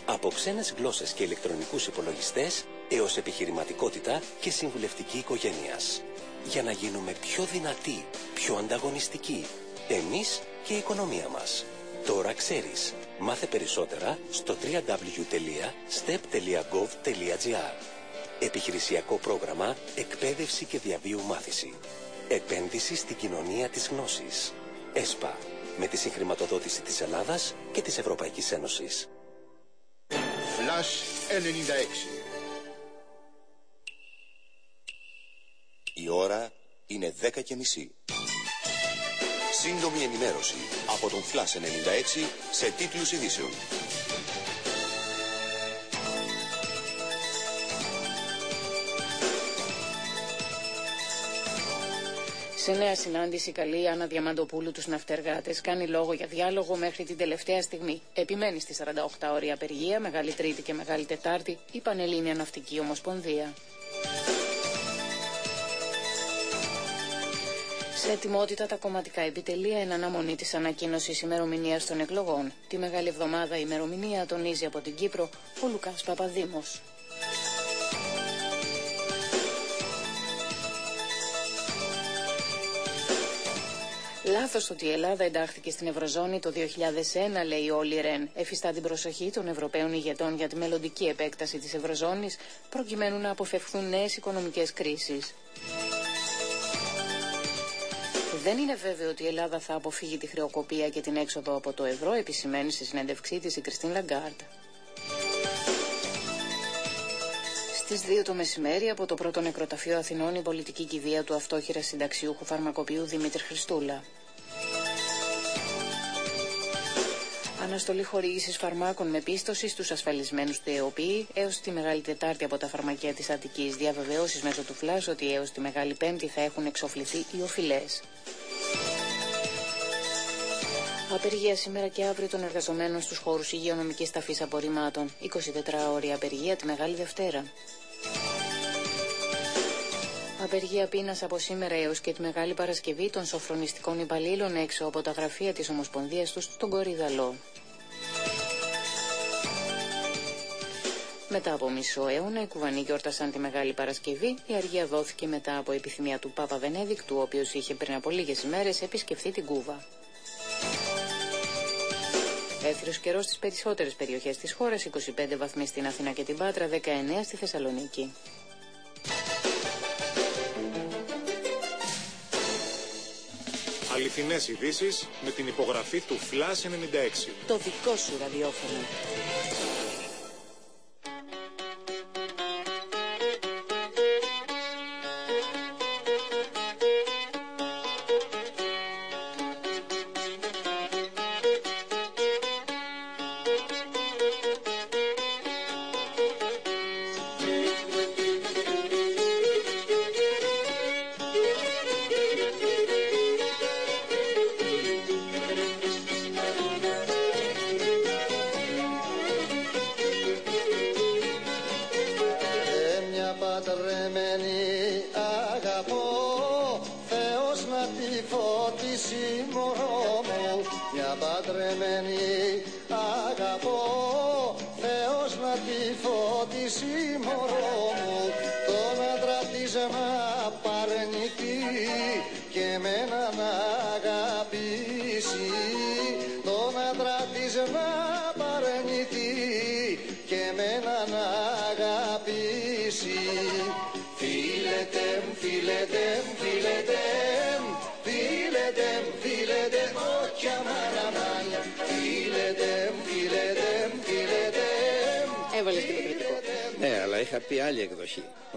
Από ξένες γλώσσες και ηλεκτρονικούς υπολογιστές, έως επιχειρηματικότητα και συμβουλευτική οικογένειας. Για να γίνουμε πιο δυνατοί, πιο ανταγωνιστικοί, εμείς και η οικονομία μας. Τώρα ξέρεις. Μάθε περισσότερα στο www.step.gov.gr Επιχειρησιακό πρόγραμμα Εκπαίδευση και Διαβίου Μάθηση. Επένδυση στην κοινωνία της γνώσης. ΕΣΠΑ. Με τη συγχρηματοδότηση της Ελλάδας και της Ευρωπαϊκής Ένωσης. Flash 96. Η ώρα είναι 10 και μισή. Σύντομη ενημέρωση από τον Flash 96 σε τίτλους ειδήσεων. Σε νέα συνάντηση καλή Άννα Διαμαντοπούλου τους ναυτεργάτες κάνει λόγο για διάλογο μέχρι την τελευταία στιγμή. Επιμένει στη 48 ώρια απεργία, Μεγάλη Τρίτη και Μεγάλη Τετάρτη η Πανελλήνια Ναυτική Ομοσπονδία. Σε ετοιμότητα τα κομματικά επιτελεία εν αναμονή της ανακοίνωσης ημερομηνίας των εκλογών. Τη Μεγάλη Εβδομάδα ημερομηνία τονίζει από την Κύπρο ο Λουκάς Παπαδήμος. Λάθος ότι η Ελλάδα εντάχθηκε στην Ευρωζώνη το 2001, λέει όλη Ρεν. Εφιστά την προσοχή των Ευρωπαίων ηγετών για τη μελλοντική επέκταση της Ευρωζώνης, προκειμένου να αποφευχθούν νέες οικονομικές κρίσεις. Δεν είναι βέβαιο ότι η Ελλάδα θα αποφύγει τη χρεοκοπία και την έξοδο από το ευρώ, επισημαίνει στη συνέντευξή της η Κριστίν Λαγκάρντ. Στις 2 το μεσημέρι, από το πρώτο νεκροταφείο Αθηνών, η πολιτική κηδεία του αυτόχειρα συνταξιούχου φαρμακοποιού Δημήτρη Χριστούλα. Αναστολή χορήγησης φαρμάκων με πίστοση στους ασφαλισμένους του ΕΟΠΗ έως τη Μεγάλη Τετάρτη από τα φαρμακεία της Αττικής. Διαβεβαιώσεις μέσω του ΦΛΑΣ ότι έως τη Μεγάλη Πέμπτη θα έχουν εξοφληθεί οι οφειλές. Απεργία σήμερα και αύριο των εργαζομένων στους χώρους υγειονομικής ταφής απορριμμάτων. 24 ώρια απεργία τη Μεγάλη Δευτέρα. Απεργία πείνας από σήμερα έως και τη Μεγάλη Παρασκευή των σοφρονιστικών υπαλλήλων έξω από τα γραφεία της Ομοσπονδίας τους στον Κορυδαλό. Μετά από μισό αιώνα, οι Κουβανοί γιόρτασαν τη Μεγάλη Παρασκευή. Η αργία δόθηκε μετά από επιθυμία του Πάπα Βενέδικτου, ο οποίος είχε πριν από λίγες ημέρες επισκεφθεί την Κούβα. Έθριος καιρός στις περισσότερες περιοχές της χώρας, 25 βαθμοί στην Αθήνα και την Πάτρα, 19 στη Θεσσαλονίκη. Αληθινές ειδήσεις με την υπογραφή του Flash 96. Το δικό σου ραδιόφωνο.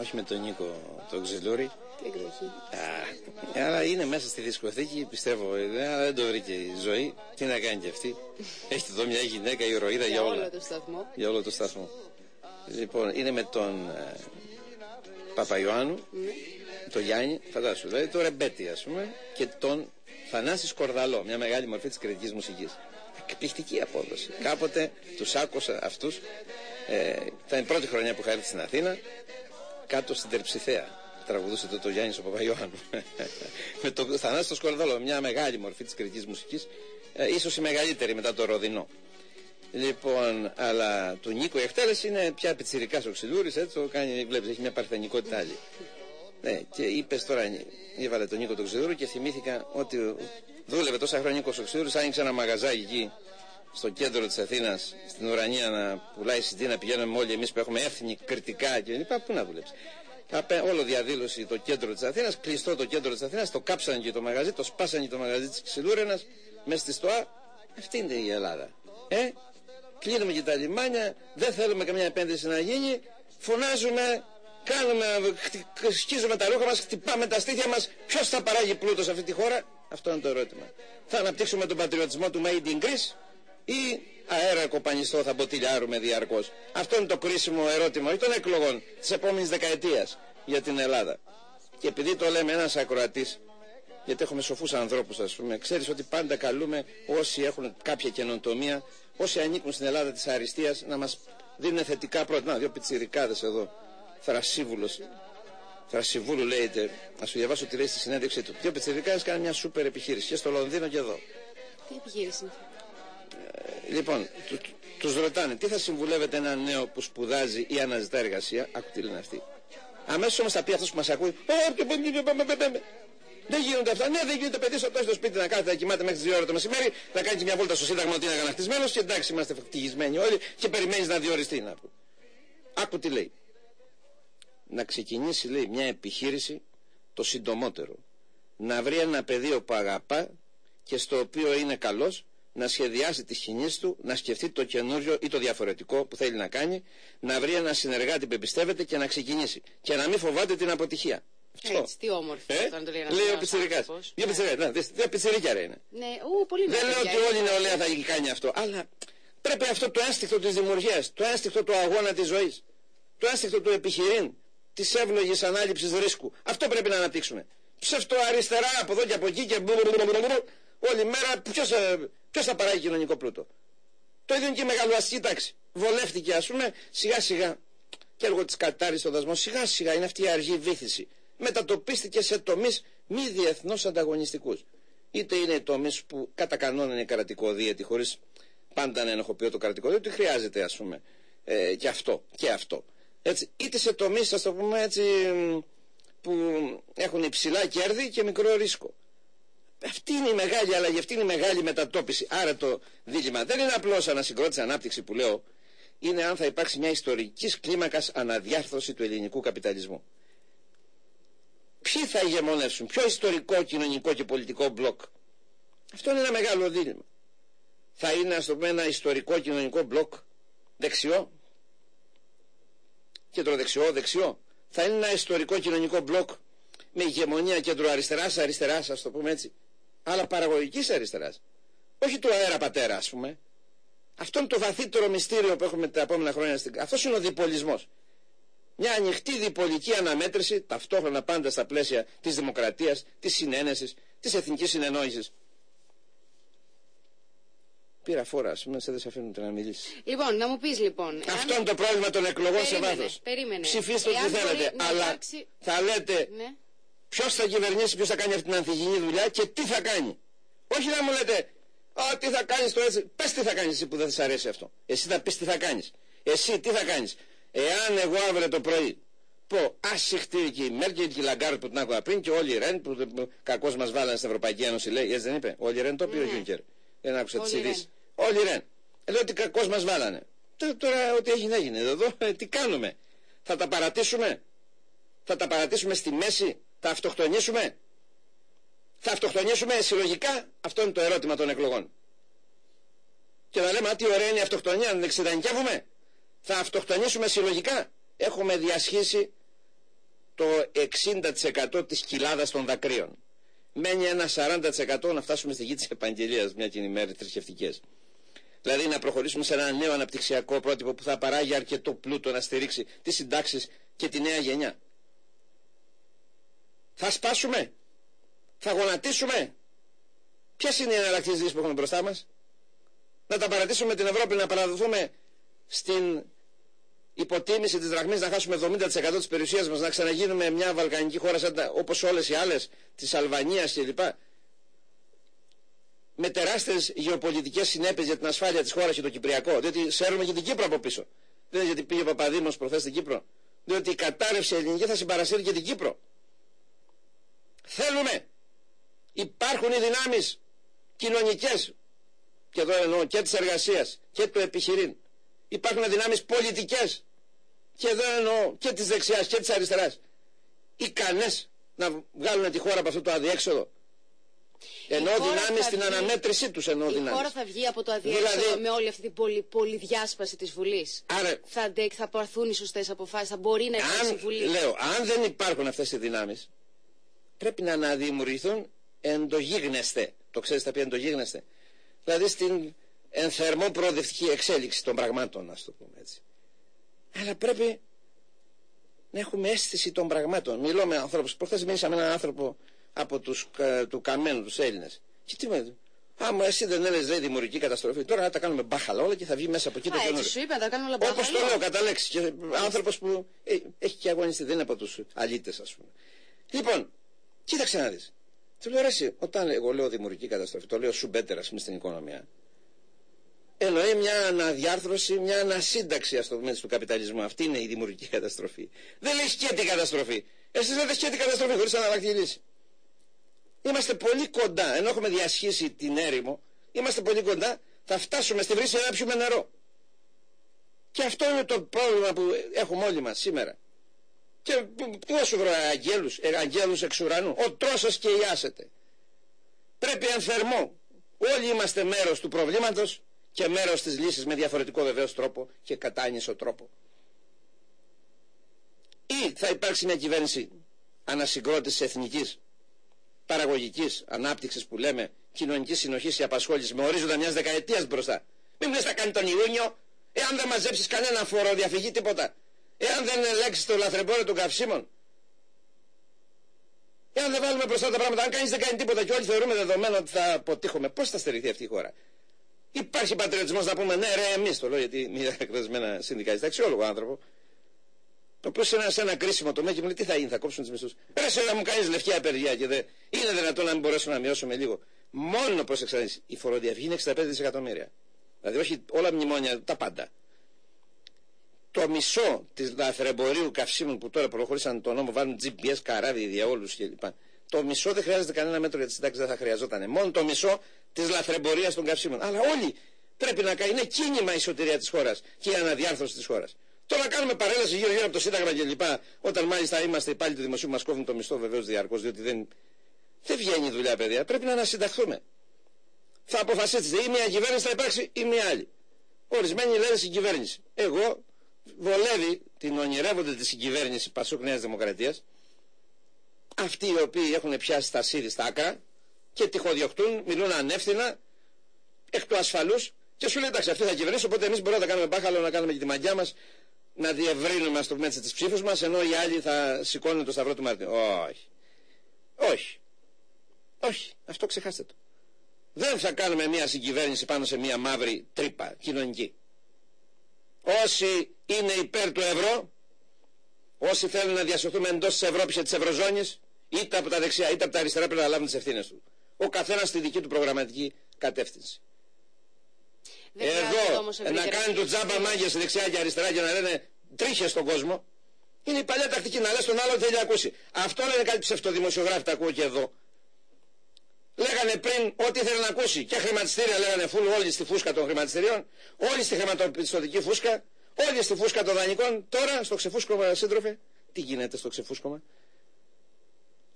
Όχι με τον Νίκο τον Ξυλούρη. Τι εκδοχή; Α, αλλά είναι μέσα στη δισκοθήκη, πιστεύω. ε, αλλά δεν το βρήκε η ζωή. Τι να κάνει κι αυτή. Έχει εδώ μια γυναίκα ηρωίδα για Για όλα. όλο το σταθμό. Για όλο το σταθμό. Λοιπόν, είναι με τον ε, Παπαϊωάννου, Ναι. τον Γιάννη, φαντάσου, δηλαδή τον Ρεμπέτη, ας πούμε, και τον Θανάση Σκορδαλό, μια μεγάλη μορφή της κριτικής μουσικής. Εκπληκτική απόδοση. Κάποτε τους άκουσα αυτούς, ε, ήταν η πρώτη χρονιά που είχα έρθει στην Αθήνα, κάτω στην Τερψιθέα. Τραγουδούσε το, το Γιάννης ο Παπαϊωάννου. με τον Θανάση τον Σκορδαλό, μια μεγάλη μορφή της κριτικής μουσικής, ε, ίσως η μεγαλύτερη μετά το Ροδινό. Λοιπόν, αλλά του Νίκο η εκτέλεση είναι πια πιτσιρικάς ο Ξυλούρη, έτσι το κάνει, βλέπεις, έχει μια παρθενικότητα άλλη. Ναι, και είπες τώρα, έβαλε τον Νίκο τον Ξυλούρη και θυμήθηκα ότι δούλευε τόσα χρόνια ο Νίκο Ξυλούρη, άνοιξε ένα μαγαζάκι εκεί στο κέντρο της Αθήνας, στην Ουρανία να πουλάει CD, να πηγαίνουμε όλοι εμείς που έχουμε έθνη κριτικά και λοιπά. Πού να δουλέψει. Απέ, όλο διαδήλωση το κέντρο της Αθήνας, κλειστό το κέντρο της Αθήνας, το κάψαν και το μαγαζί, το σπάσαν και το μαγαζί της Ξυλούρενας, μέσα στη στοά. Αυτή είναι η Ελλάδα. Ε, κλείνουμε και τα λιμάνια, δεν θέλουμε καμιά επένδυση να γίνει, φωνάζουμε, κάνουμε, χτι- σκίζουμε τα ρούχα μας, χτυπάμε τα στήθια μας, ποιος θα παράγει πλούτο σε αυτή τη χώρα, αυτό είναι το ερώτημα. Θα αναπτύξουμε τον πατριωτισμό του Made in Greece ή αέρα κοπανιστό θα μποτιλιάρουμε διαρκώς. Αυτό είναι το κρίσιμο ερώτημα, όχι των εκλογών, της επόμενης δεκαετίας για την Ελλάδα. Και επειδή το λέμε ένας ακροατής, γιατί έχουμε σοφούς ανθρώπους ας πούμε, ξέρεις ότι πάντα καλούμε όσοι έχουν κάποια καινοτομία, όσοι ανήκουν στην Ελλάδα της αριστείας να μας δίνουν θετικά πρότυπα. Να, δύο πιτσιρικάδες εδώ, Θρασίβουλος, Θρασιβούλου λέγεται, να σου διαβάσω τι λέει στη συνέντευξή του. Δύο πιτσιρικάδες κάνουν μια σούπερ επιχείρηση και στο Λονδίνο και εδώ. Τι επιχείρηση είναι αυτή; λοιπόν, του, τους ρωτάνε τι θα συμβουλεύετε ένα νέο που σπουδάζει ή αναζητά εργασία. Ακού τι λένε αυτοί. Αμέσω όμω θα πει αυτό που μα ακούει. Δεν γίνονται αυτά. Ναι, δεν γίνεται παιδί, όταν στο σπίτι να κάθεται, να κοιμάται μέχρι τι 2 ώρα το μεσημέρι, να κάνει μια βόλτα στο Σύνταγμα ότι είναι αγανακτισμένο και εντάξει, είμαστε ευτυχισμένοι όλοι και περιμένει να διοριστεί. Να πω. Άκου τι λέει. Να ξεκινήσει, λέει, μια επιχείρηση το συντομότερο. Να βρει ένα πεδίο που αγαπά και στο οποίο είναι καλό να σχεδιάσει τις κινήσεις του, να σκεφτεί το καινούριο ή το διαφορετικό που θέλει να κάνει, να βρει ένα συνεργάτη που εμπιστεύεται και να ξεκινήσει. Και να μην φοβάται την αποτυχία. Αυτό. Έτσι, τι όμορφο Ε, αυτό να το λέει ένας λέει ο νέος πιτσιρικάς. άνθρωπος. Δύο πιτσιρικάς, ναι, δες, δύο πιτσιρίκια ρε είναι. Ναι, ου, πολύ Δεν νέα λέω παιδιά, ότι όλη η είναι. νεολαία θα κάνει αυτό, αλλά πρέπει αυτό το ένστικτο της δημιουργίας, το ένστικτο του αγώνα της ζωής, το ένστικτο του επιχειρήν, της εύλογης ανάληψης ρίσκου. Αυτό πρέπει να αναπτύξουμε. Ψευτοαριστερά από εδώ και από εκεί και μπουρουρουρουρουρουρου, όλη μέρα ποιος, ε, ποιος θα παράγει κοινωνικό πλούτο. Το ίδιο και η μεγαλοαστική τάξη. Βολεύτηκε ας πούμε σιγά σιγά και έργο της κατάρρης στο δασμό σιγά σιγά είναι αυτή η αργή βήθηση. Μετατοπίστηκε σε τομείς μη διεθνώς ανταγωνιστικούς. Είτε είναι τομείς που κατά κανόνα είναι κρατικοδίαιτη χωρίς πάντα να ενοχοποιώ το κρατικοδίαιτη χρειάζεται ας πούμε ε, και αυτό και αυτό. Έτσι, είτε σε τομείς ας το πούμε έτσι μ, που έχουν υψηλά κέρδη και μικρό ρίσκο. Αυτή είναι η μεγάλη αλλαγή, αυτή είναι η μεγάλη μετατόπιση. Άρα το δίλημα δεν είναι απλώς ανασυγκρότηση ανάπτυξη που λέω, είναι αν θα υπάρξει μια ιστορική κλίμακας αναδιάρθρωση του ελληνικού καπιταλισμού. Ποιοι θα ηγεμονεύσουν, ποιο ιστορικό, κοινωνικό και πολιτικό μπλοκ. Αυτό είναι ένα μεγάλο δίλημα. Θα είναι, ας το πούμε, ένα ιστορικό κοινωνικό μπλοκ δεξιό, κεντροδεξιό, δεξιό. Θα είναι ένα ιστορικό κοινωνικό μπλοκ με ηγεμονία κεντροαριστερά, αριστεράς, ας το πούμε έτσι. Αλλά παραγωγικής αριστεράς. Όχι του αέρα πατέρα, ας πούμε. Αυτό είναι το βαθύτερο μυστήριο που έχουμε τα επόμενα χρόνια. Στην... Αυτός είναι ο διπολισμός. Μια ανοιχτή διπολική αναμέτρηση, ταυτόχρονα πάντα στα πλαίσια της δημοκρατίας, της συνένεσης, της εθνικής συνεννόησης. Πήρα φόρα, ας πούμε, σε δεν σε αφήνουν να μιλήσεις. Λοιπόν, να μου πεις λοιπόν. εάν- Αυτό είναι το πρόβλημα των εκλογών σε Περίμενε, βάθος. Περίμενε. Ψηφίστε ό,τι Εάν θέλετε. μπορεί να Αλλά υπάρξει- θα λέτε Ναι. Ποιος θα κυβερνήσει, ποιος θα κάνει αυτή την ανθυγινή δουλειά και τι θα κάνει. Όχι να μου λέτε, Α, τι θα κάνεις το έτσι. Πες τι θα κάνεις εσύ που δεν θα σ' αρέσει αυτό. Εσύ θα πεις τι θα κάνεις. Εσύ τι θα κάνεις. Εάν εγώ αύριο το πρωί πω άι σιχτίρ και η Μέρκελ και η Λαγκάρντ που την άκουγα πριν και ο Όλι Ρεν που κακώς μας βάλανε στην Ευρωπαϊκή Ένωση λέει, έτσι δεν είπε. Ο Όλι Ρεν το είπε ο Ναι. Γιούνκερ. Δεν άκουσα Όλοι τι οι ειδήσεις. Όλι Ρεν. Ε, λέω ότι κακώς μας βάλανε. Τώρα, τώρα ό,τι έγινε έγινε εδώ, ε, τι κάνουμε. Θα τα παρατήσουμε. Θα τα παρατήσουμε στη μέση. Θα αυτοκτονήσουμε; Θα αυτοκτονήσουμε συλλογικά; Αυτό είναι το ερώτημα των εκλογών. Και να λέμε, α, τι ωραία είναι η αυτοκτονία, να εξειδανικεύουμε. Θα αυτοκτονήσουμε συλλογικά; Έχουμε διασχίσει το 60% της κοιλάδας των δακρύων. Μένει ένα 40% να φτάσουμε στη γη της επαγγελίας, μια και είναι ημέρες θρησκευτικές. Δηλαδή να προχωρήσουμε σε ένα νέο αναπτυξιακό πρότυπο που θα παράγει αρκετό πλούτο να στηρίξει τις συντάξεις και τη νέα γενιά. Θα σπάσουμε. Θα γονατίσουμε. Ποιες είναι οι εναλλακτικές που έχουμε μπροστά μας; Να τα παρατήσουμε την Ευρώπη, να παραδοθούμε στην υποτίμηση της δραχμής να χάσουμε 70% της περιουσίας μας, να ξαναγίνουμε μια βαλκανική χώρα σαν τα, όπως όλες οι άλλες, της Αλβανίας κλπ. Με τεράστιες γεωπολιτικές συνέπειες για την ασφάλεια της χώρας και το Κυπριακό. Διότι σέρουμε και την Κύπρο από πίσω. Δεν είναι γιατί πήγε ο Παπαδήμος προχθές στην Κύπρο. Διότι η κατάρρευση ελληνική θα συμπαρασύρει και την Κύπρο. Θέλουμε. Υπάρχουν οι δυνάμεις κοινωνικές και εδώ εννοώ και της εργασίας και του επιχειρήν υπάρχουν δυνάμεις πολιτικές και εδώ εννοώ και της δεξιάς και της αριστεράς ικανές να βγάλουν τη χώρα από αυτό το αδιέξοδο. Ενώ δυνάμεις στην αναμέτρησή τους ενώ Η δυνάμεις. χώρα θα βγει από το αδιέξοδο Δηλαδή- με όλη αυτή την πολυ, πολυδιάσπαση της Βουλής. Άρα, Θα, αντέ- θα πάρθουν οι σωστές αποφάσεις, θα μπορεί να υπάρξει αν, Βουλή. λέω, αν δεν υπάρχουν αυτές οι δυνάμεις, πρέπει να αναδημιουργηθούν εντογίγνεστε. Το ξέρεις τα πει εντογίγνεστε. Δηλαδή στην ενθερμό προοδευτική εξέλιξη των πραγμάτων, να το πούμε έτσι. Αλλά πρέπει να έχουμε αίσθηση των πραγμάτων. Μιλώ με ανθρώπους. Προχθές μίλησα με έναν άνθρωπο από τους, κα- του Καμένου, τους Έλληνες. Και τι με Άμα εσύ δεν έλεγες λέει δημιουργική καταστροφή, τώρα να τα κάνουμε μπάχαλα όλα και θα βγει μέσα από εκεί το Α, έτσι καινούριο. σου είπα, θα κάνουμε όλα Όπως το μπάχαλο. λέω κατά λέξη. Και άνθρωπος που ε, έχει και αγωνιστεί, δεν είναι από τους αλήτες ας πούμε. Λοιπόν, κοίταξε να δεις. Του λέω ρε εσύ, όταν εγώ λέω δημιουργική καταστροφή, το λέω σου better ας πούμε στην οικονομία. Εννοεί μια αναδιάρθρωση, μια ανασύνταξη ας το πούμε του καπιταλισμού. Αυτή είναι η δημιουργική καταστροφή. Δεν λέει σκέτη καταστροφή. Εσείς λέτε σκέτη καταστροφή χωρίς αναλλακτική λύση. Είμαστε πολύ κοντά, ενώ έχουμε διασχίσει την έρημο, είμαστε πολύ κοντά, θα φτάσουμε στη βρύση να πιούμε νερό. Και αυτό είναι το πρόβλημα που έχουμε όλοι μας σήμερα. Και πού πού να σου βρω αγγέλους, ε, αγγέλους εξ ουρανού. Ο τρόσος και ιάσετε. Πρέπει εν θερμό. Όλοι είμαστε μέρος του προβλήματος και μέρος της λύσης με διαφορετικό βεβαίως τρόπο και κατάνισο τρόπο. Ή θα υπάρξει μια κυβέρνηση ανασυγκρότησης εθνικής, παραγωγικής ανάπτυξης που λέμε, κοινωνικής συνοχής και απασχόλησης με ορίζοντα μιας δεκαετίας μπροστά. Μην μου λες θα κάνει τον Ιούνιο, εάν δεν μαζέψεις κανένα φόρο διαφυγή τίποτα. Εάν δεν ελέγξεις το λαθρεμπόριο των καυσίμων. Εάν δεν βάλουμε μπροστά τα πράγματα, αν κανείς δεν κάνει τίποτα και όλοι θεωρούμε δεδομένο ότι θα αποτύχουμε, πώς θα στερηθεί αυτή η χώρα; Υπάρχει πατριωτισμός να πούμε ναι ρε εμείς το λέω γιατί μιλάει ακριβώς με ένα συνδικαλιστή αξιόλογο άνθρωπο το οποίο σε ένα, σε ένα κρίσιμο τομέα και μου λέει τι θα γίνει, θα κόψουν του μισθούς. Ρε σε να μου κάνεις λευκή απεργία και δεν είναι δυνατόν να μην μπορέσουμε να μειώσουμε λίγο. Μόνο πρόσεξα να δεις, η φοροδιαφυγή είναι 65 δισεκατομμύρια. Δηλαδή όχι όλα μνημόνια, τα πάντα. Το μισό της λαθρεμπορίου καυσίμων που τώρα προχωρήσαν τον νόμο, βάλουν GPS, καράβι, διαόλους κλπ. Το μισό δεν χρειάζεται κανένα μέτρο για τη συντάξη, δεν θα χρειαζόταν. Μόνο το μισό της λαθρεμπορίας των καυσίμων. Αλλά όλοι πρέπει να κάνει. Είναι κίνημα η σωτηρία της χώρας και η αναδιάρθρωση της χώρας. Τώρα κάνουμε παρέλαση γύρω γύρω από το Σύνταγμα κλπ. Όταν μάλιστα είμαστε υπάλληλοι του δημοσίου, μας κόβουν το μισθό βεβαίως διαρκώς, διότι δεν, δεν βγαίνει η δουλειά, παιδιά. Πρέπει να ανασυνταχθούμε. Θα αποφασίσετε ή μια κυβέρνηση θα υπάρξει ή μια άλλη. Ορισμένοι λένε συγκυβέρνηση. Εγώ βολεύει την ονειρεύονται τη συγκυβέρνηση Πασούκ Νέας Δημοκρατίας. Αυτοί οι οποίοι έχουν πιάσει τα σίδη στα άκρα και τυχοδιοκτούν, μιλούν ανεύθυνα, εκ του ασφαλούς και σου λέει εντάξει, αυτοί θα κυβερνήσουν, οπότε εμείς μπορούμε να τα κάνουμε μπάχαλο, να κάνουμε και τη μαγιά μας, να διευρύνουμε, ας το πούμε έτσι, τις ψήφους μας, ενώ οι άλλοι θα σηκώνουν το σταυρό του Μάρτιν. Όχι. Όχι. Όχι. Αυτό ξεχάστε το. Δεν θα κάνουμε μια συγκυβέρνηση πάνω σε μια μαύρη τρύπα κοινωνική. Όσοι είναι υπέρ του ευρώ, όσοι θέλουν να διασωθούμε εντός της Ευρώπης και της Ευρωζώνης, είτε από τα δεξιά είτε από τα αριστερά πρέπει να λάβουν τις ευθύνες τους. Ο καθένας στη δική του προγραμματική κατεύθυνση. Δεν χρειάζεται Εδώ όμως να ευρύτερη κάνουν του τζάμπα μάγκες δεξιά και αριστερά και να λένε τρίχες στον κόσμο. Είναι η παλιά τακτική να λες τον άλλο ότι θέλει να ακούσει. Αυτό λένε κάτι ψευτοδημοσιογράφοι, τα ακούω και εδώ. Λέγανε Λέγανε πριν ό,τι ήθελε να ακούσει. Και χρηματιστήρια λέγανε φουλ όλοι στη φούσκα των χρηματιστηρίων, όλοι στη χρηματοπιστωτική φούσκα, όλοι στη φούσκα των δανεικών. Τώρα στο ξεφούσκωμα, σύντροφε, τι γίνεται στο ξεφούσκωμα;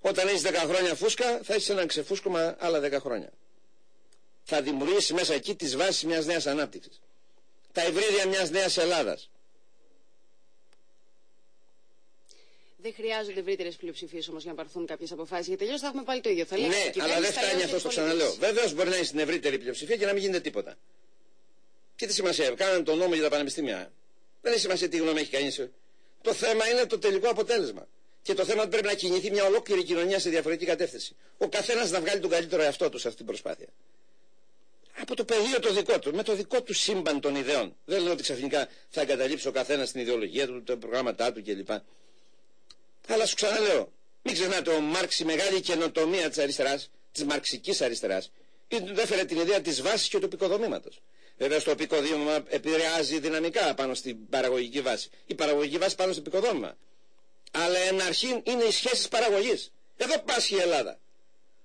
Όταν έχεις 10 χρόνια φούσκα, θα έχεις ένα ξεφούσκωμα άλλα 10 χρόνια. Θα δημιουργήσεις μέσα εκεί τις βάσεις μιας νέας ανάπτυξης. Τα ευρύδια μιας νέας Ελλάδας. Δεν χρειάζονται ευρύτερες πλειοψηφίες όμως για να πάρθουν κάποιες αποφάσεις. Γιατί τελειώ θα έχουμε πάλι το ίδιο. Θα ναι, αλλά δεν φτάνει αυτό, το ξαναλέω. Βεβαίως μπορεί να είναι στην ευρύτερη πλειοψηφία και να μην γίνεται τίποτα. Και τι σημασία, κάνανε τον νόμο για τα πανεπιστήμια. Δεν έχει σημασία τι γνώμη έχει κανείς. Το θέμα είναι το τελικό αποτέλεσμα. Και το θέμα πρέπει να κινηθεί μια ολόκληρη κοινωνία σε διαφορετική κατεύθυνση. Ο καθένας να βγάλει τον καλύτερο εαυτό του σε αυτή την προσπάθεια. Από το πεδίο το δικό του, με το δικό του σύμπαν των ιδεών. Δεν λέω ότι ξαφνικά θα εγκαταλείψει ο καθένας την ιδεολογία του, τα προγράμματά του κλπ. Αλλά σου ξαναλέω, μην ξεχνάτε, ο Μάρξ η μεγάλη καινοτομία της αριστεράς, της μαρξικής αριστεράς, έφερε την ιδέα της βάσης και του πικοδομήματο. Βέβαια στο πικοδόμημα επηρεάζει δυναμικά πάνω στην παραγωγική βάση. Η παραγωγική βάση πάνω στο πικοδόμημα. Αλλά εν αρχή είναι οι σχέσεις παραγωγής. Εδώ πάσχει η Ελλάδα.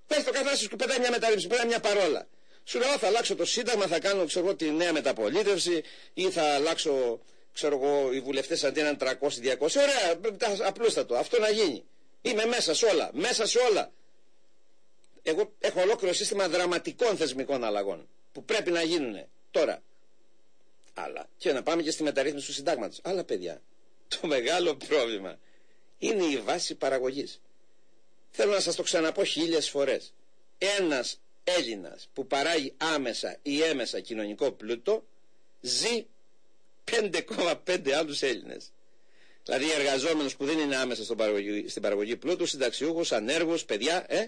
Πες το καθένα σου πετάει μια μεταρρύθμιση, πετάει μια παρόλα. Σου λέω θα αλλάξω το σύνταγμα, θα κάνω ξέρω, τη νέα μεταπολίτευση ή θα αλλάξω ξέρω εγώ, οι βουλευτές αντί να 300-200. Ωραία, απλούστατο. Αυτό να γίνει. Είμαι μέσα σε όλα. Μέσα σε όλα. Εγώ έχω ολόκληρο σύστημα δραματικών θεσμικών αλλαγών που πρέπει να γίνουν τώρα. Αλλά και να πάμε και στη μεταρρύθμιση του συντάγματος. Αλλά παιδιά, το μεγάλο πρόβλημα είναι η βάση παραγωγής. Θέλω να σας το ξαναπώ χίλιες φορές. Ένας Έλληνας που παράγει άμεσα ή έμεσα κοινωνικό πλούτο ζει 5,5 άλλους Έλληνες. Δηλαδή εργαζόμενους που δεν είναι άμεσα στον παραγωγή, στην παραγωγή πλούτου, συνταξιούχους, ανέργους, παιδιά, ε,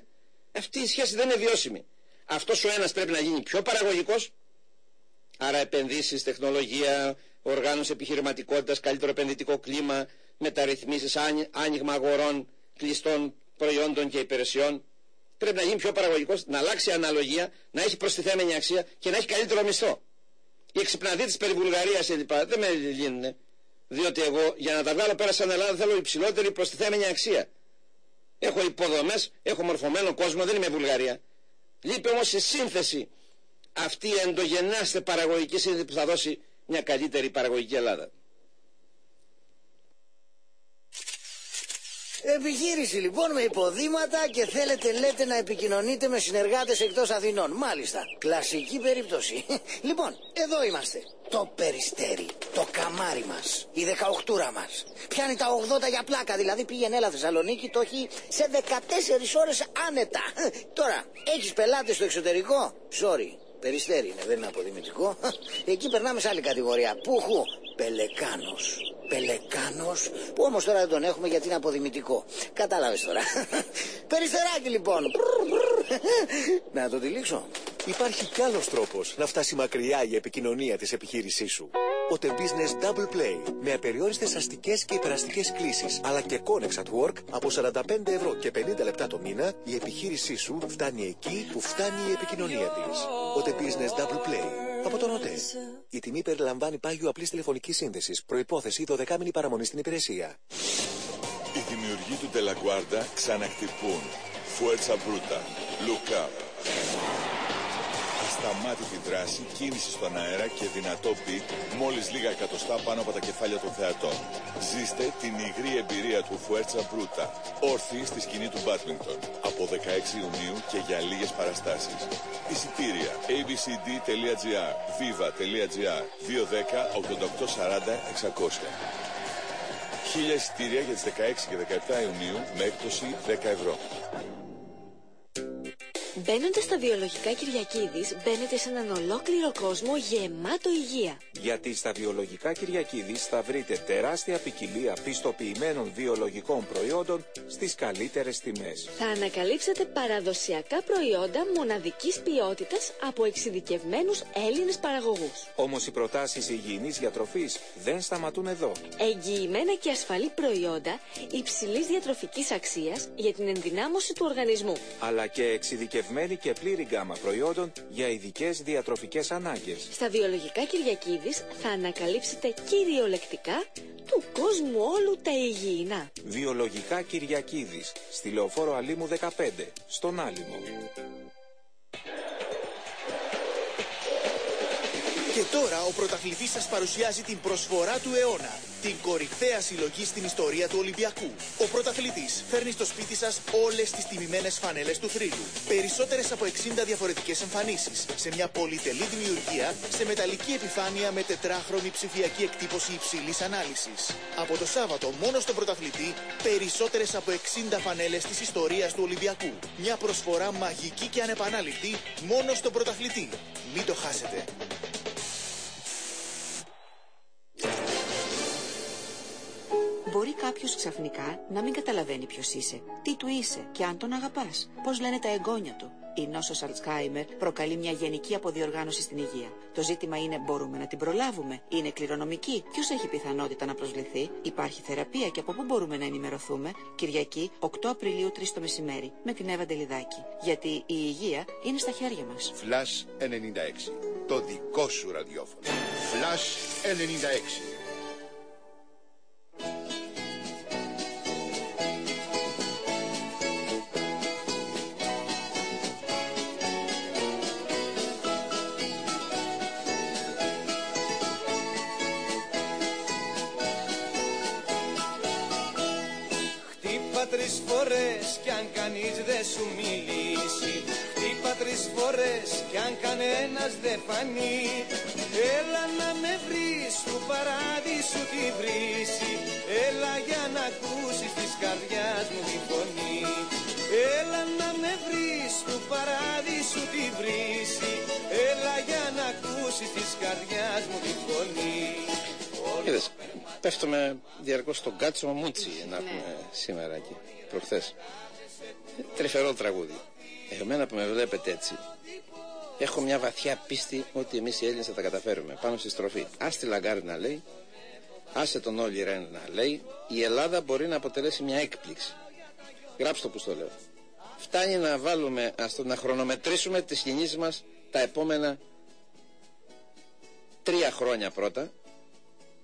αυτή η σχέση δεν είναι βιώσιμη. Αυτός ο ένας πρέπει να γίνει πιο παραγωγικός, άρα επενδύσεις, τεχνολογία, οργάνωση επιχειρηματικότητας, καλύτερο επενδυτικό κλίμα, μεταρρυθμίσεις, άνοιγμα αγορών, κλειστών προϊόντων και υπηρεσιών. Πρέπει να γίνει πιο παραγωγικός, να αλλάξει αναλογία, να έχει προστιθέμενη αξία και να έχει καλύτερο μισθό. Οι εξυπναδίτες περί Βουλγαρίας κλπ. δεν με λύνουν. Διότι εγώ για να τα βγάλω πέρα σαν Ελλάδα θέλω υψηλότερη προστιθέμενη αξία. Έχω υποδομές, έχω μορφωμένο κόσμο, δεν είμαι Βουλγαρία. Λείπει όμως η σύνθεση αυτή η εντογενάστε παραγωγική σύνθεση που θα δώσει μια καλύτερη παραγωγική Ελλάδα. Επιχείρηση λοιπόν με υποδήματα και θέλετε λέτε να επικοινωνείτε με συνεργάτες εκτός Αθηνών. Μάλιστα. Κλασική περίπτωση. λοιπόν, εδώ είμαστε. Το περιστέρι, το καμάρι μας, η δεκαοχτούρα μας. Πιάνει τα 80 για πλάκα, δηλαδή πήγαινε έλα Θεσσαλονίκη, το έχει σε 14 ώρες άνετα. Τώρα, έχεις πελάτες στο εξωτερικό, sorry, περιστέρι είναι, δεν είναι αποδημητικό. Εκεί περνάμε σε άλλη κατηγορία. Πούχου, πελεκάνος. Πελεκάνος που όμως τώρα δεν τον έχουμε γιατί είναι αποδημητικό. Κατάλαβες τώρα. Περιστεράκι λοιπόν. Να το τυλίξω. Υπάρχει κι άλλος τρόπος να φτάσει μακριά η επικοινωνία της επιχείρησής σου. Ο The Business Double Play με απεριόριστες αστικές και υπεραστικές κλήσεις αλλά και Connex at Work από 45 ευρώ και 50 λεπτά το μήνα η επιχείρησή σου φτάνει εκεί που φτάνει η επικοινωνία της. Ο The Business Double Play από τον ΟΤΕ. Η τιμή περιλαμβάνει πάγιο απλής τηλεφωνικής σύνδεσης. Προϋπόθεση 12 παραμονή στην υπηρεσία. Οι δημιουργοί του Τελαγκουάρντα ξαναχτυπούν. Fuerza Bruta. Look up. Ασταμάτητη δράση, κίνηση στον αέρα και δυνατό beat μόλις λίγα εκατοστά πάνω από τα κεφάλια των θεατών. Ζήστε την υγρή εμπειρία του Fuerza Bruta, όρθιοι στη σκηνή του Μπάτμιντον, από 16 Ιουνίου και για λίγες παραστάσεις. Εισιτήρια abcd.gr, viva.gr, 210 8840 600. Χίλια εισιτήρια για τις 16 και 17 Ιουνίου με έκπτωση 10 ευρώ. Μπαίνοντας στα βιολογικά Κυριακίδης, μπαίνετε σε έναν ολόκληρο κόσμο γεμάτο υγεία. Γιατί στα βιολογικά Κυριακίδης θα βρείτε τεράστια ποικιλία πιστοποιημένων βιολογικών προϊόντων στις καλύτερες τιμές. Θα ανακαλύψετε παραδοσιακά προϊόντα μοναδικής ποιότητας από εξειδικευμένους Έλληνες παραγωγούς. Όμως οι προτάσεις υγιεινής διατροφής δεν σταματούν εδώ. Εγγυημένα και ασφαλή προϊόντα υψηλής διατροφικής αξίας για την ενδυνάμωση του οργανισμού. Αλλά και εξειδικευμένοι εξειδικευμένη και πλήρη γκάμα προϊόντων για ειδικές διατροφικές ανάγκες. Στα βιολογικά Κυριακίδης θα ανακαλύψετε κυριολεκτικά του κόσμου όλου τα υγιεινά. Βιολογικά Κυριακίδης στη λεωφόρο Αλίμου 15, στον Άλυμο. Και τώρα ο πρωταθλητής σας παρουσιάζει την προσφορά του αιώνα. Την κορυφαία συλλογή στην ιστορία του Ολυμπιακού. Ο πρωταθλητής φέρνει στο σπίτι σας όλες τις τιμημένες φανέλες του θρύλου. Περισσότερες από 60 διαφορετικές εμφανίσεις. Σε μια πολυτελή δημιουργία, σε μεταλλική επιφάνεια με τετράχρονη ψηφιακή εκτύπωση υψηλής ανάλυσης. Από το Σάββατο μόνο στον πρωταθλητή, περισσότερες από 60 φανέλες της ιστορίας του Ολυμπιακού. Μια προσφορά μαγική και ανεπανάληπτη μόνο στον πρωταθλητή. Μην το χάσετε. Μπορεί κάποιος ξαφνικά να μην καταλαβαίνει ποιος είσαι, τι του είσαι και αν τον αγαπάς, πώς λένε τα εγγόνια του. Η νόσος Αλτσχάιμερ προκαλεί μια γενική αποδιοργάνωση στην υγεία. Το ζήτημα είναι μπορούμε να την προλάβουμε, είναι κληρονομική, ποιος έχει πιθανότητα να προσληθεί, υπάρχει θεραπεία και από πού μπορούμε να ενημερωθούμε; Κυριακή 8 Απριλίου 3 το μεσημέρι με την Εύα Ντελιδάκη. Γιατί η υγεία είναι στα χέρια μας. Flash 96. Το δικό σου ραδιόφωνο. Flash 96. Κανείς δεν σου μιλήσει. Χτύπα τρεις φορές κι αν κανένας δεν φανεί. Έλα να με βρεις του παράδεισου τη βρύση. Έλα για να ακούσεις της καρδιάς μου τη φωνή. Έλα να με βρεις του παράδεισου τη βρύση. Έλα για να ακούσεις της καρδιάς μου τη φωνή. Είδες, πέφτουμε διαρκώς στον Κάτσο Μούτσι να πούμε σήμερα εκεί, προχθές. Τρυφερό τραγούδι. Εμένα που με βλέπετε έτσι, έχω μια βαθιά πίστη ότι εμείς οι Έλληνες θα τα καταφέρουμε πάνω στη στροφή. Ας τη Λαγκάρντ να λέει, άσε τον Όλι Ρεν να λέει, η Ελλάδα μπορεί να αποτελέσει μια έκπληξη. Γράψτε το που στο λέω. Φτάνει να βάλουμε, ας το, να χρονομετρήσουμε τις κινήσεις μας τα επόμενα τρία χρόνια πρώτα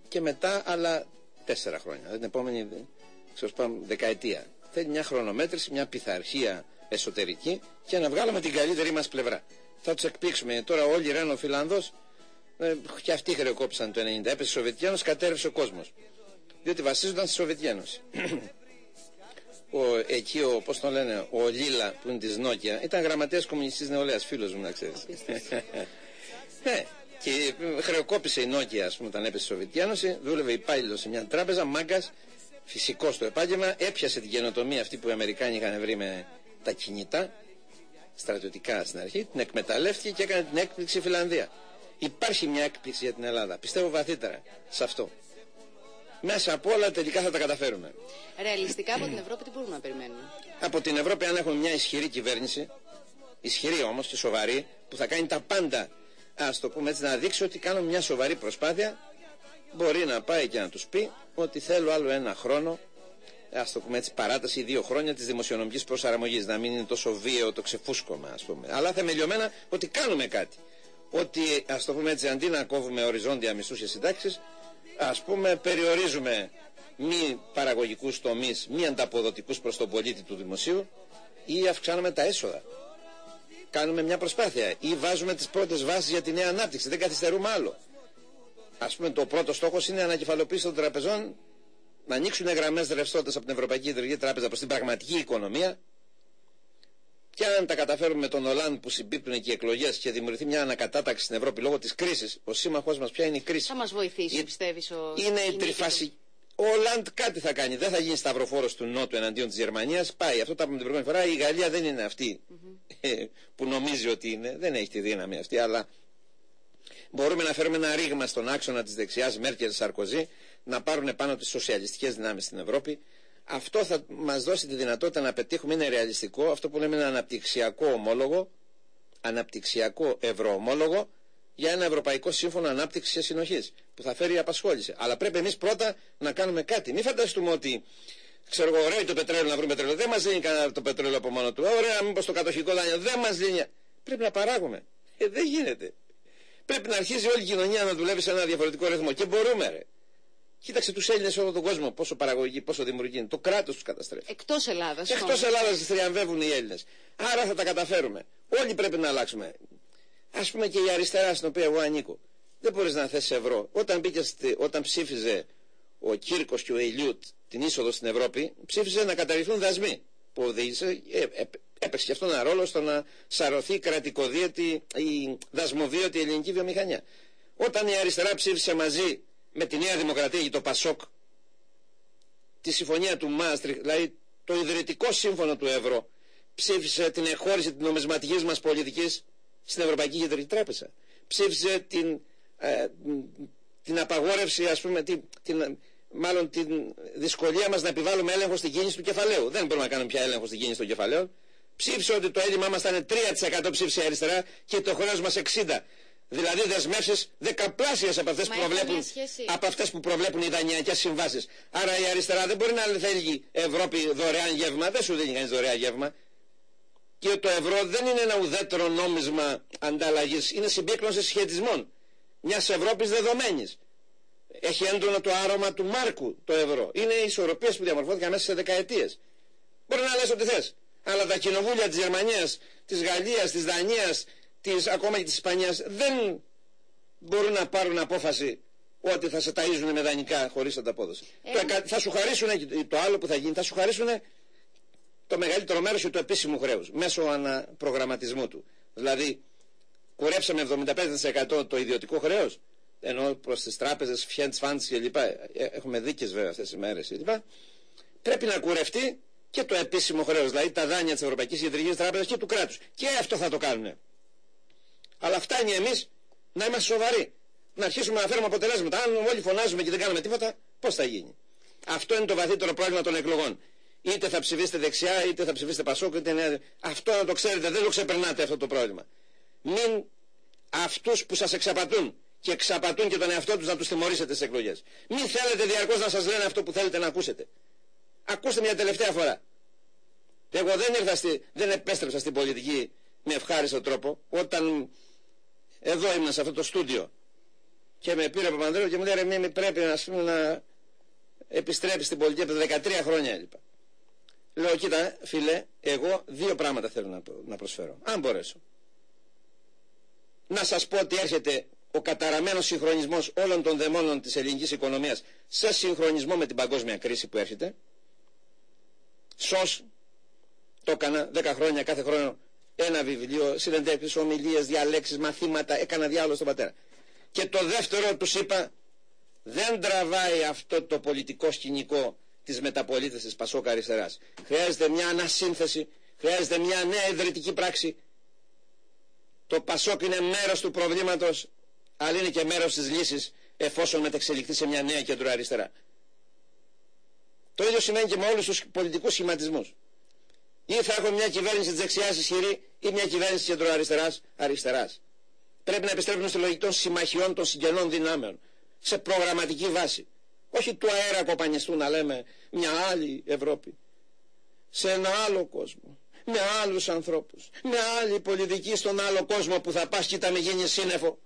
και μετά άλλα τέσσερα χρόνια. Δηλαδή την επόμενη ξέρω, πάμε, δεκαετία. Θέλει μια χρονομέτρηση, μια πειθαρχία εσωτερική και να βγάλουμε την καλύτερη μας πλευρά. Θα τους εκπλήξουμε. Τώρα όλοι οι Ρένο Φιλανδός ε, και αυτοί χρεοκόπησαν το 90. Έπεσε η Σοβιετική Ένωση, κατέρευσε ο κόσμος. Διότι βασίζονταν στη Σοβιετική Ένωση. ο, εκεί ο, πώς τον λένε, ο Λίλα που είναι της Νόκια ήταν γραμματέας κομμουνιστής νεολαίας, φίλος μου να ξέρεις. ναι, και χρεοκόπησε η Νόκια, ας πούμε, όταν έπεσε η Σοβιετική Ένωση, δούλευε υπάλληλος σε μια τράπεζα, μάγκας, φυσικό στο επάγγελμα, έπιασε την καινοτομία αυτή που οι Αμερικάνοι είχαν βρει με τα κινητά, στρατιωτικά στην αρχή, την εκμεταλλεύτηκε και έκανε την έκπληξη η Φιλανδία. Υπάρχει μια έκπληξη για την Ελλάδα. Πιστεύω βαθύτερα σε αυτό. Μέσα από όλα τελικά θα τα καταφέρουμε. Ρεαλιστικά από την Ευρώπη τι μπορούμε να περιμένουμε; Από την Ευρώπη, αν έχουμε μια ισχυρή κυβέρνηση, ισχυρή όμως και σοβαρή, που θα κάνει τα πάντα ας το πούμε έτσι, να δείξει ότι κάνουμε μια σοβαρή προσπάθεια, μπορεί να πάει και να τους πει ότι θέλω άλλο ένα χρόνο, ας το πούμε έτσι, παράταση δύο χρόνια της δημοσιονομικής προσαρμογής, να μην είναι τόσο βίαιο το ξεφούσκωμα, ας πούμε. Αλλά θεμελιωμένα ότι κάνουμε κάτι. Ότι, ας το πούμε έτσι, αντί να κόβουμε οριζόντια μισθούς και συντάξεις, ας πούμε, περιορίζουμε μη παραγωγικούς τομείς, μη ανταποδοτικούς προς τον πολίτη του δημοσίου ή αυξάνουμε τα έσοδα κάνουμε μια προσπάθεια ή βάζουμε τις πρώτες βάσεις για τη νέα ανάπτυξη, δεν καθυστερούμε άλλο. Ας πούμε το πρώτο στόχος είναι η ανακεφαλοποίηση των τραπεζών να ανοίξουν γραμμές ρευστότητας από την Ευρωπαϊκή Ιδρυτική Τράπεζα προς την πραγματική οικονομία και αν τα καταφέρουμε με τον Ολάν που συμπίπτουν και οι εκλογές και δημιουργηθεί μια ανακατάταξη στην Ευρώπη λόγω της κρίσης, ο σύμμαχός μας πια είναι η κρίση. Θα μας βοηθήσει, η... πιστεύεις, ο. Είναι η τριφάση. Ο Ολάντ κάτι θα κάνει. Δεν θα γίνει σταυροφόρος του Νότου εναντίον της Γερμανίας. Πάει. Αυτό το είπαμε την προηγούμενη φορά. Η Γαλλία δεν είναι αυτή mm-hmm. που νομίζει ότι είναι. Δεν έχει τη δύναμη αυτή. Αλλά μπορούμε να φέρουμε ένα ρήγμα στον άξονα της δεξιάς Μέρκελ Σαρκοζή να πάρουν πάνω τις σοσιαλιστικές δυνάμεις στην Ευρώπη. Αυτό θα μας δώσει τη δυνατότητα να πετύχουμε. Είναι ρεαλιστικό. Αυτό που λέμε ένα αναπτυξιακό ομόλογο. Αναπτυξιακό ευρωομόλογο για ένα Ευρωπαϊκό Σύμφωνο Ανάπτυξης και Συνοχής που θα φέρει απασχόληση. Αλλά πρέπει εμείς πρώτα να κάνουμε κάτι. Μην φανταστούμε ότι ξέρω εγώ, ωραίο το πετρέλαιο να βρούμε πετρέλαιο. Δεν μας δίνει κανένα το πετρέλαιο από μόνο του. Ωραία, μήπως το κατοχικό δάνειο δεν μας δίνει. Πρέπει να παράγουμε. Ε, δεν γίνεται. Πρέπει να αρχίζει όλη η κοινωνία να δουλεύει σε ένα διαφορετικό ρυθμό. Και μπορούμε, ρε. Κοίταξε τους Έλληνες όλο τον κόσμο, πόσο παραγωγικοί, πόσο δημιουργοί είναι. Το κράτος τους καταστρέφει. Εκτός Ελλάδας. Εκτός Ελλάδας θριαμβεύουν οι Έλληνες. Άρα θα τα καταφέρουμε. Όλοι πρέπει να αλλάξουμε. Α πούμε και η αριστερά στην οποία εγώ ανήκω. δεν μπορείς να θέσει ευρώ. Όταν, μπήκες, όταν ψήφιζε ο Κύρκος και ο Ηλιούτ την είσοδο στην Ευρώπη, ψήφιζε να καταργηθούν δασμοί που οδήγησε, ε, ε, έπαιξε και αυτό ένα ρόλο στο να σαρωθεί η κρατικοδίαιτη, η δασμοδίαιτη ελληνική βιομηχανία. Όταν η αριστερά ψήφισε μαζί με τη Νέα Δημοκρατία και το Πασόκ τη συμφωνία του Μάστριχ, δηλαδή το ιδρυτικό σύμφωνο του ευρώ, ψήφισε την εχώρηση της νομισματικής μας πολιτικής στην Ευρωπαϊκή Κεντρική Τράπεζα. Ψήφισε την, ε, την απαγόρευση, ας πούμε, την, την, μάλλον την δυσκολία μας να επιβάλλουμε έλεγχο στην κίνηση του κεφαλαίου. Δεν μπορούμε να κάνουμε πια έλεγχο στην κίνηση των κεφαλαίων. Ψήφισε ότι το έλλειμμα μας ήταν 3% ψήφισε αριστερά και το χρέος μας 60%. Δηλαδή δεσμεύσεις δεκαπλάσιες από αυτές, που προβλέπουν, από αυτές που προβλέπουν οι δανειακές συμβάσεις. Άρα η αριστερά δεν μπορεί να θέλει Ευρώπη δωρεάν γεύμα. Δεν σου δίνει κανείς δωρεάν γεύμα. Και το ευρώ δεν είναι ένα ουδέτερο νόμισμα ανταλλαγής. Είναι συμπίκνωση σχετισμών. Μιας Ευρώπης δεδομένης. Έχει έντονο το άρωμα του Μάρκου το ευρώ. Είναι οι ισορροπίες που διαμορφώθηκαν μέσα σε δεκαετίες. Μπορεί να λες ό,τι θες. Αλλά τα κοινοβούλια της Γερμανίας, της Γαλλίας, της Δανίας, της, ακόμα και της Ισπανίας δεν μπορούν να πάρουν απόφαση ότι θα σε ταΐζουν με δανεικά χωρίς ανταπόδοση. Το, θα σου χαρίσουν το άλλο που θα γίνει, θα σου χαρίσουν το μεγαλύτερο μέρος του επίσημου χρέους μέσω αναπρογραμματισμού του. Δηλαδή κουρέψαμε 75% το ιδιωτικό χρέος ενώ προς τις τράπεζες, Fiat Funds κλπ. Ε, έχουμε δίκες βέβαια αυτές τις μέρες κλπ. Πρέπει να κουρευτεί και το επίσημο χρέος, δηλαδή τα δάνεια της Ευρωπαϊκής Κεντρικής Τράπεζας και του κράτους. Και αυτό θα το κάνουν. Αλλά φτάνει εμείς να είμαστε σοβαροί. Να αρχίσουμε να φέρουμε αποτελέσματα. Αν όλοι φωνάζουμε και δεν κάνουμε τίποτα, πώς θα γίνει. Αυτό είναι το βαθύτερο πρόβλημα των εκλογών. Είτε θα ψηφίσετε δεξιά, είτε θα ψηφίσετε πασόκ, είτε νέα. Αυτό να το ξέρετε, δεν το ξεπερνάτε αυτό το πρόβλημα. Μην αυτούς που σας εξαπατούν και εξαπατούν και τον εαυτό τους να τους τιμωρήσετε στις εκλογές. Μην θέλετε διαρκώς να σας λένε αυτό που θέλετε να ακούσετε. Ακούστε μια τελευταία φορά. Εγώ δεν ήρθα στη, δεν επέστρεψα στην πολιτική με ευχάριστο τρόπο όταν εδώ ήμουν σε αυτό το στούντιο και με πήρε ο Παπανδρέου και μου λέει ρε πρέπει να, πούμε, να επιστρέψεις στην πολιτική από τα 13 χρόνια έλειπα. Λέω κοίτα φίλε εγώ δύο πράγματα θέλω να, να προσφέρω αν μπορέσω. Να σας πω ότι έρχεται ο καταραμένος συγχρονισμός όλων των δαιμόνων της ελληνικής οικονομίας σε συγχρονισμό με την παγκόσμια κρίση που έρχεται. Σως το έκανα 10 χρόνια κάθε χρόνο ένα βιβλίο, συνεντεύξεις, ομιλίες, διαλέξεις, μαθήματα, έκανα διάλογο στον πατέρα. Και το δεύτερο τους είπα, δεν τραβάει αυτό το πολιτικό σκηνικό της μεταπολίτευσης Πασόκα αριστεράς. Χρειάζεται μια ανασύνθεση, χρειάζεται μια νέα ιδρυτική πράξη. Το Πασόκ είναι μέρος του προβλήματος, αλλά είναι και μέρος της λύσης εφόσον μεταξελιχθεί σε μια νέα κέντρο αριστερά. Το ίδιο σημαίνει και με όλους τους πολιτικούς σχηματισμούς. Ή θα έχουμε μια κυβέρνηση της δεξιάς ισχυρή ή μια κυβέρνηση κεντροαριστεράς αριστεράς. Πρέπει να επιστρέψουμε στη λογική των συμμαχιών των συγγενών δυνάμεων. Σε προγραμματική βάση. Όχι του αέρα κοπανιστού να λέμε μια άλλη Ευρώπη. Σε ένα άλλο κόσμο. Με άλλους ανθρώπους. Με άλλη πολιτική στον άλλο κόσμο που θα πας κοίτα με γίνει σύννεφο.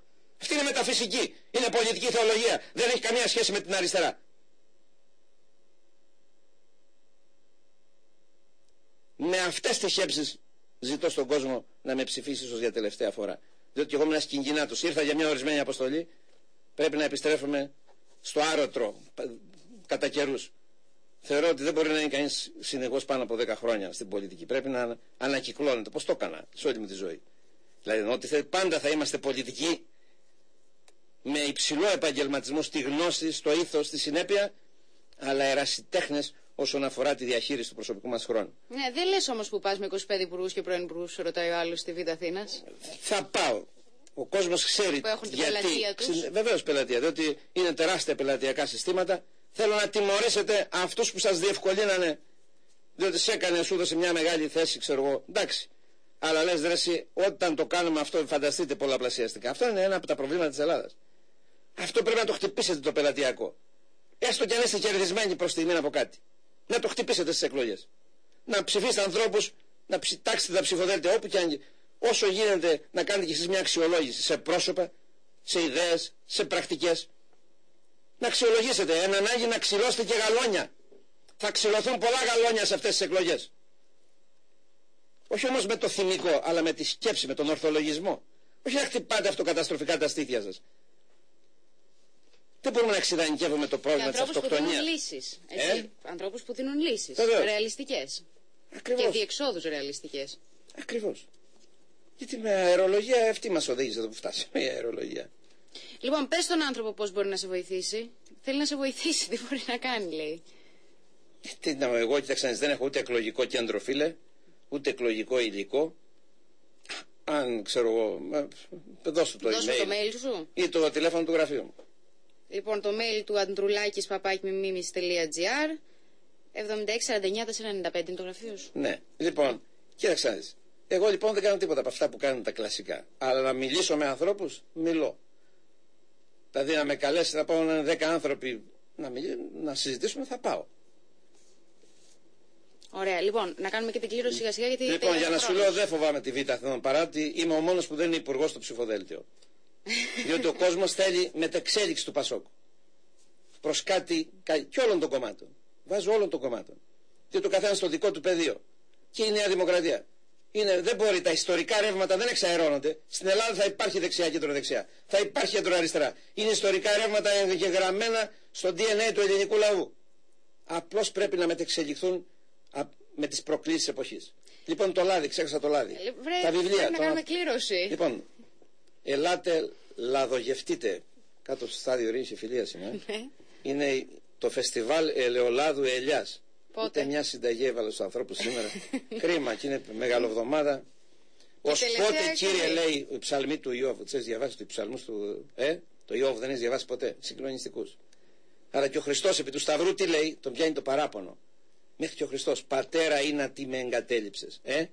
Αυτή είναι μεταφυσική. Είναι πολιτική θεολογία. Δεν έχει καμία σχέση με την αριστερά. Με αυτές τις σκέψεις ζητώ στον κόσμο να με ψηφίσει ίσως για τελευταία φορά. Διότι εγώ ήμουν σκυγκινάτος. Ήρθα για μια ορισμένη αποστολή. Πρέπει να επιστρέφουμε στο άρωτρο κατά καιρούς. Θεωρώ ότι δεν μπορεί να είναι κανείς συνεχώς πάνω από 10 χρόνια στην πολιτική. Πρέπει να ανακυκλώνεται. Πώς το έκανα σε όλη μου τη ζωή. Δηλαδή ότι πάντα θα είμαστε πολιτικοί με υψηλό επαγγελματισμό στη γνώση, στο ήθος, στη συνέπεια, αλλά ερασιτέχνες όσον αφορά τη διαχείριση του προσωπικού μας χρόνου. Ναι, δεν λες όμως που πας με 25 υπουργούς και πρώην υπουργούς, ρωτάει ο άλλος στη Β' Αθήνας. Θα πάω. Ο κόσμος ξέρει που έχουν την γιατί. πελατεία τους. Βεβαίως πελατεία, διότι είναι τεράστια πελατειακά συστήματα. Θέλω να τιμωρήσετε αυτούς που σας διευκολύνανε, διότι σε έκανε, σου δώσε μια μεγάλη θέση, ξέρω εγώ. Εντάξει. Αλλά λες, δρέση, όταν το κάνουμε αυτό, φανταστείτε πολλαπλασιαστικά. Αυτό είναι ένα από τα προβλήματα της Ελλάδας. Αυτό πρέπει να το χτυπήσετε το πελατειακό. Έστω και αν είστε κερδισμένοι προς τη από κάτι να το χτυπήσετε στις εκλογές. Να ψηφίσετε ανθρώπους, να τάξετε τα ψηφοδέλτια όπου και αν όσο γίνεται να κάνετε και εσείς μια αξιολόγηση σε πρόσωπα, σε ιδέες, σε πρακτικές. Να αξιολογήσετε, εν ανάγκη να ξυλώσετε και γαλόνια. Θα ξυλωθούν πολλά γαλόνια σε αυτές τις εκλογές. Όχι όμως με το θυμικό, αλλά με τη σκέψη, με τον ορθολογισμό. Όχι να χτυπάτε αυτοκαταστροφικά τα στήθια σας. Δεν μπορούμε να εξειδανικεύουμε το Και πρόβλημα της ανθρώπους που δίνουν αυτοκτονίας. λύσεις. Ε; Ανθρώπους που δίνουν λύσεις. Βεβαίως. Ρεαλιστικές. Ακριβώς. Και διεξόδους ρεαλιστικές. Ακριβώς. Γιατί με αερολογία αυτή μας οδήγησε εδώ που φτάσαμε η αερολογία. Λοιπόν, πες στον άνθρωπο πώς μπορεί να σε βοηθήσει. Θέλει να σε βοηθήσει, τι μπορεί να κάνει, λέει. Τι να εγώ, κοίταξε, δεν έχω ούτε εκλογικό κέντρο, φίλε, ούτε εκλογικό υλικό. Αν ξέρω εγώ, ε, δώσ' του το Δώσ' μου email, το mail σου. ή το τηλέφωνο του γραφείου μου. Λοιπόν, το mail του αντρουλάκης παπάκιμιμίμης.gr 7649-495 είναι το γραφείο σου. Ναι. Λοιπόν, κοίταξε να δεις. Εγώ λοιπόν δεν κάνω τίποτα από αυτά που κάνουν τα κλασικά. Αλλά να μιλήσω με ανθρώπους, μιλώ. Δηλαδή να με καλέσει να πάω να είναι 10 άνθρωποι να, μιλ... να συζητήσουμε, θα πάω. Ωραία, λοιπόν, να κάνουμε και την κλήρωση σιγά σιγά γιατί. Λοιπόν, τελειώνει για ο να σου χρόνος. λέω, δεν φοβάμαι τη Β' Αθηνών παρά ότι είμαι ο μόνος που δεν είναι υπουργός στο ψηφοδέλτιο. Διότι ο κόσμος θέλει μετεξέλιξη του Πασόκ. Προς κάτι, κα- και όλων των κομμάτων. Βάζω όλων των κομμάτων. Διότι ο καθένας στο δικό του πεδίο. Και η Νέα Δημοκρατία. Είναι, δεν μπορεί, τα ιστορικά ρεύματα δεν εξαερώνονται. Στην Ελλάδα θα υπάρχει δεξιά και δεξιά. Θα υπάρχει αριστερά. Είναι ιστορικά ρεύματα εγγεγραμμένα στο DNA του ελληνικού λαού. Απλώς πρέπει να μετεξελιχθούν α- με τις προκλήσεις τη εποχής. Λοιπόν, το λάδι, ξέχασα το λάδι. Ε, Βρε, τα βιβλία. πρέπει να το- κάνουμε κλήρωση. Λοιπόν, ελάτε, λαδογευτείτε. Κάτω στο στάδιο Ρήνης Φιλίας είναι. Ναι. είναι το φεστιβάλ ελαιολάδου ελιάς. Πότε; Ούτε μια συνταγή έβαλε στους ανθρώπους σήμερα. Κρίμα και είναι μεγαλοβδομάδα. Ω τελευταία πότε κύριε έκανε- λέει η ψαλμή του Ιώβ. Τι έχεις διαβάσεις τους ψαλμούς του. Ε, το Ιώβ δεν έχεις διαβάσει ποτέ. Συγκλονιστικούς. Αλλά και ο Χριστός επί του Σταυρού τι λέει, τον πιάνει το παράπονο. Μέχρι και ο Χριστός, πατέρα είναι τι με εγκατέλειψες. Ε;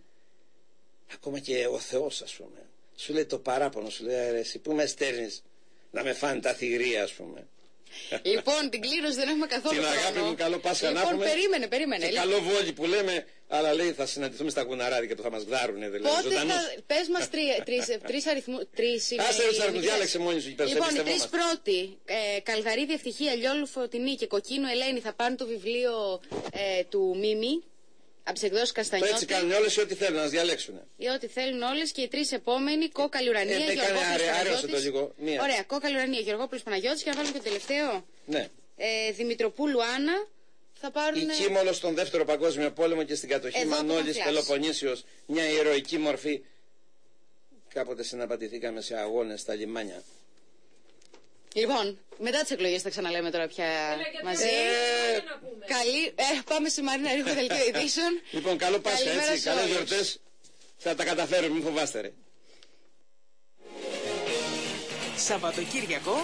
Ακόμα και ο Θεός ας πούμε. Σου λέει το παράπονο, σου λέει «Ρε, εσύ που με στέλνεις να με φάνε τα θηρία ας πούμε. Λοιπόν, την κλήρωση δεν έχουμε καθόλου Την αγάπη χρόνο. μου καλό Πάσχα να Λοιπόν, έχουμε. περίμενε, περίμενε. Και καλό βόλι που λέμε, αλλά λέει θα συναντηθούμε στα κουναράδια που θα μας γδάρουνε δηλαδή. Πότε ζωντανούς. θα. Πες μας τρει αριθμού. Τρεις είναι Άσε ρε οι τους αριθμούς, νικητές. διάλεξε μόνοι σου εκεί πέρα, σε Λοιπόν, οι τρεις εμπιστευόμαστε. πρώτοι. Ε, Καλδαρίδη Ευτυχία, Λιόλου Φωτεινή και Κοκκίνου Ελένη θα πάρουν το βιβλίο ε, του Μίμη. Από τις εκδόσεις Το έτσι Καστανιώτη. κάνουν όλες ό,τι θέλουν να μας διαλέξουν. Ή ό,τι θέλουν όλες και οι τρεις επόμενοι. Κόκαλη Ουρανία, Ε, δεν Γεωργόπουλος κάνε, άρε- άρεωσε Παναγιώτης. το λίγο. Μία. Ωραία, Κόκαλη Ουρανία, Γεωργόπουλος Παναγιώτης και να βάλουμε και το τελευταίο. Ναι. Ε, Δημητροπούλου Άννα. Θα πάρουν. Η Κίμολος στον δεύτερο παγκόσμιο πόλεμο και στην κατοχή Εδώ που Μανώλης είχαν Πελοποννήσιος, μια ηρωική μορφή. Κάποτε συναπατηθήκαμε σε αγώνες στα λιμάνια. Λοιπόν, μετά τις εκλογές θα ξαναλέμε τώρα πια μαζί. Καλή. Ε, πάμε σε Μαρίνα Ρίχο Δελτίο Ειδήσεων. Λοιπόν, καλό Πάσχα Καλημέρα έτσι, σε καλές όλους. γιορτές. Θα τα καταφέρουμε, μην φοβάστε ρε. Σαββατοκύριακο